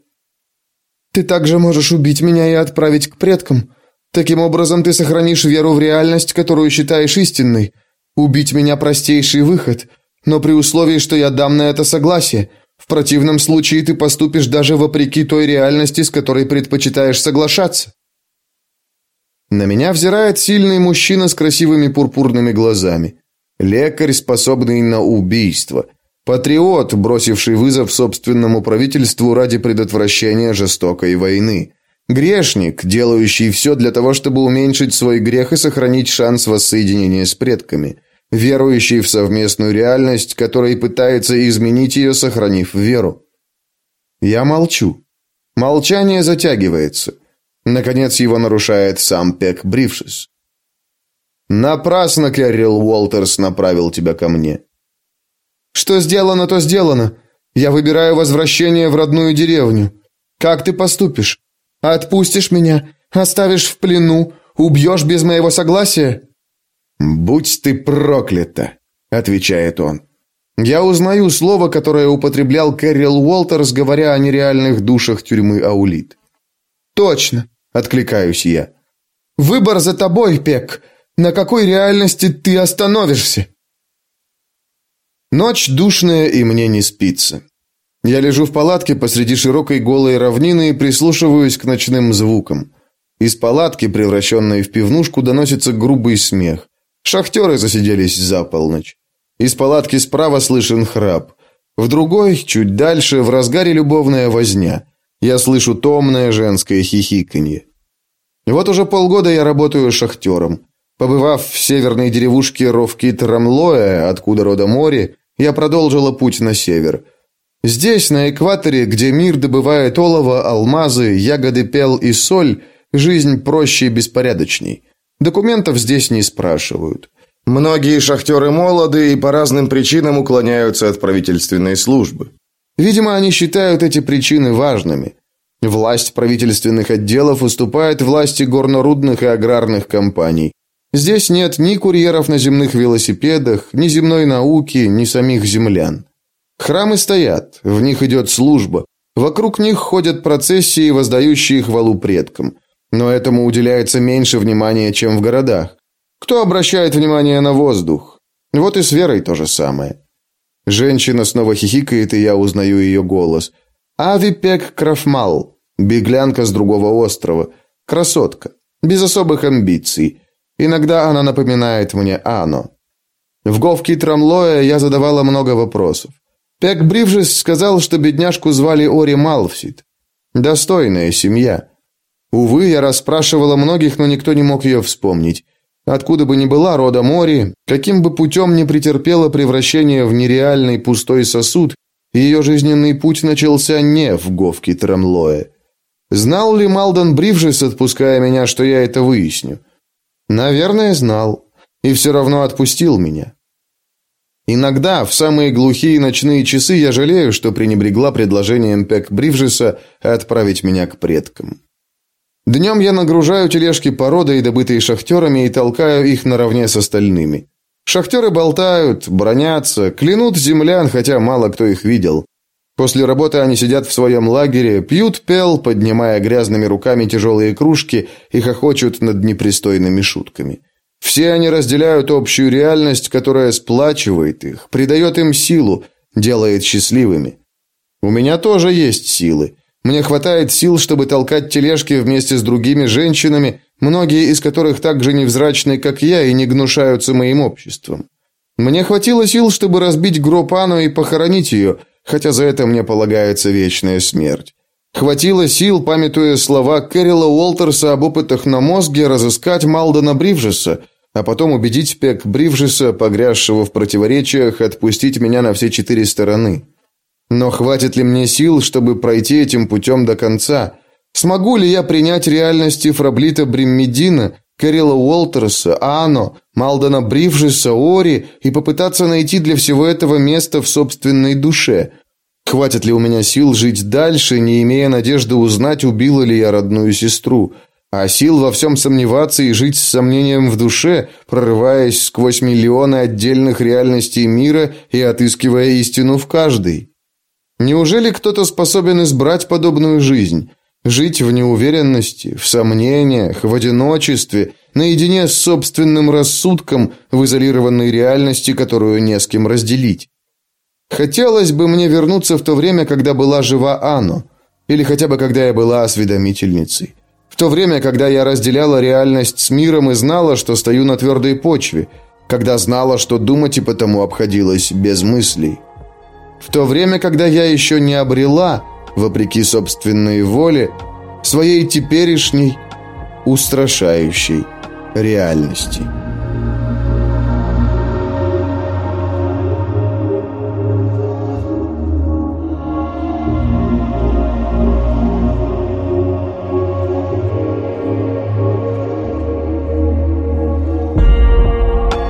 Ты также можешь убить меня и отправить к предкам. Таким образом ты сохранишь веру в реальность, которую считаешь истинной. Убить меня простейший выход, но при условии, что я дам на это согласие. В противном случае ты поступишь даже вопреки той реальности, с которой предпочитаешь соглашаться. На меня взирает сильный мужчина с красивыми пурпурными глазами. Лекарь, способный на убийство. Патриот, бросивший вызов собственному правительству ради предотвращения жестокой войны. Грешник, делающий все для того, чтобы уменьшить свой грех и сохранить шанс воссоединения с предками. Верующий в совместную реальность, который пытается изменить ее, сохранив веру. Я молчу. Молчание затягивается. Наконец его нарушает сам Пек Брившис. «Напрасно Кэррил Уолтерс направил тебя ко мне. Что сделано, то сделано. Я выбираю возвращение в родную деревню. Как ты поступишь? Отпустишь меня? Оставишь в плену? Убьешь без моего согласия?» «Будь ты проклята!» – отвечает он. Я узнаю слово, которое употреблял Кэррил Уолтерс, говоря о нереальных душах тюрьмы Аулит. «Точно!» – откликаюсь я. «Выбор за тобой, Пек. На какой реальности ты остановишься?» Ночь душная, и мне не спится. Я лежу в палатке посреди широкой голой равнины и прислушиваюсь к ночным звукам. Из палатки, превращенной в пивнушку, доносится грубый смех. Шахтеры засиделись за полночь. Из палатки справа слышен храп. В другой, чуть дальше, в разгаре любовная возня. Я слышу томное женское хихиканье. Вот уже полгода я работаю шахтером. Побывав в северной деревушке Ровкит-Рамлоэ, откуда рода море, я продолжила путь на север. Здесь, на экваторе, где мир добывает олово, алмазы, ягоды пел и соль, жизнь проще и беспорядочней. Документов здесь не спрашивают. Многие шахтеры молоды и по разным причинам уклоняются от правительственной службы. Видимо, они считают эти причины важными. Власть правительственных отделов уступает власти горнорудных и аграрных компаний. Здесь нет ни курьеров на земных велосипедах, ни земной науки, ни самих землян. Храмы стоят, в них идет служба. Вокруг них ходят процессии, воздающие хвалу предкам. Но этому уделяется меньше внимания, чем в городах. Кто обращает внимание на воздух? Вот и с Верой то же самое. Женщина снова хихикает, и я узнаю ее голос. Авипек Крафмал, беглянка с другого острова, красотка, без особых амбиций. Иногда она напоминает мне Ану. В Говке Трамлоя я задавала много вопросов. Пек Бривжес сказал, что бедняжку звали Ори Малфсит. Достойная семья. Увы, я расспрашивала многих, но никто не мог ее вспомнить. Откуда бы ни была рода Мори, каким бы путем не претерпела превращение в нереальный пустой сосуд, ее жизненный путь начался не в Говке Трамлое. Знал ли Малден Бривжес, отпуская меня, что я это выясню? Наверное, знал. И все равно отпустил меня. Иногда, в самые глухие ночные часы, я жалею, что пренебрегла предложением Пек Бривжеса отправить меня к предкам. Днем я нагружаю тележки породой, добытые шахтерами, и толкаю их наравне с остальными. Шахтеры болтают, бронятся, клянут землян, хотя мало кто их видел. После работы они сидят в своем лагере, пьют пел, поднимая грязными руками тяжелые кружки и хохочут над непристойными шутками. Все они разделяют общую реальность, которая сплачивает их, придает им силу, делает счастливыми. У меня тоже есть силы. Мне хватает сил, чтобы толкать тележки вместе с другими женщинами, многие из которых так же невзрачны, как я, и не гнушаются моим обществом. Мне хватило сил, чтобы разбить гроб Анну и похоронить ее, хотя за это мне полагается вечная смерть. Хватило сил, памятуя слова Кэрила Уолтерса об опытах на мозге, разыскать Малдона Бривжеса, а потом убедить Пек Бривжеса, погрязшего в противоречиях, отпустить меня на все четыре стороны. Но хватит ли мне сил, чтобы пройти этим путем до конца? Смогу ли я принять реальности Фраблита Бриммедина, Кэрила Уолтерса, Ано, Малдона Бривжеса, Ори и попытаться найти для всего этого место в собственной душе – Хватит ли у меня сил жить дальше, не имея надежды узнать, убила ли я родную сестру, а сил во всем сомневаться и жить с сомнением в душе, прорываясь сквозь миллионы отдельных реальностей мира и отыскивая истину в каждой? Неужели кто-то способен избрать подобную жизнь? Жить в неуверенности, в сомнениях, в одиночестве, наедине с собственным рассудком в изолированной реальности, которую не с кем разделить? Хотелось бы мне вернуться в то время, когда была жива Анна, или хотя бы когда я была осведомительницей. В то время, когда я разделяла реальность с миром и знала, что стою на твердой почве, когда знала, что думать и потому обходилось без мыслей. В то время, когда я еще не обрела, вопреки собственной воле, своей теперешней устрашающей реальности.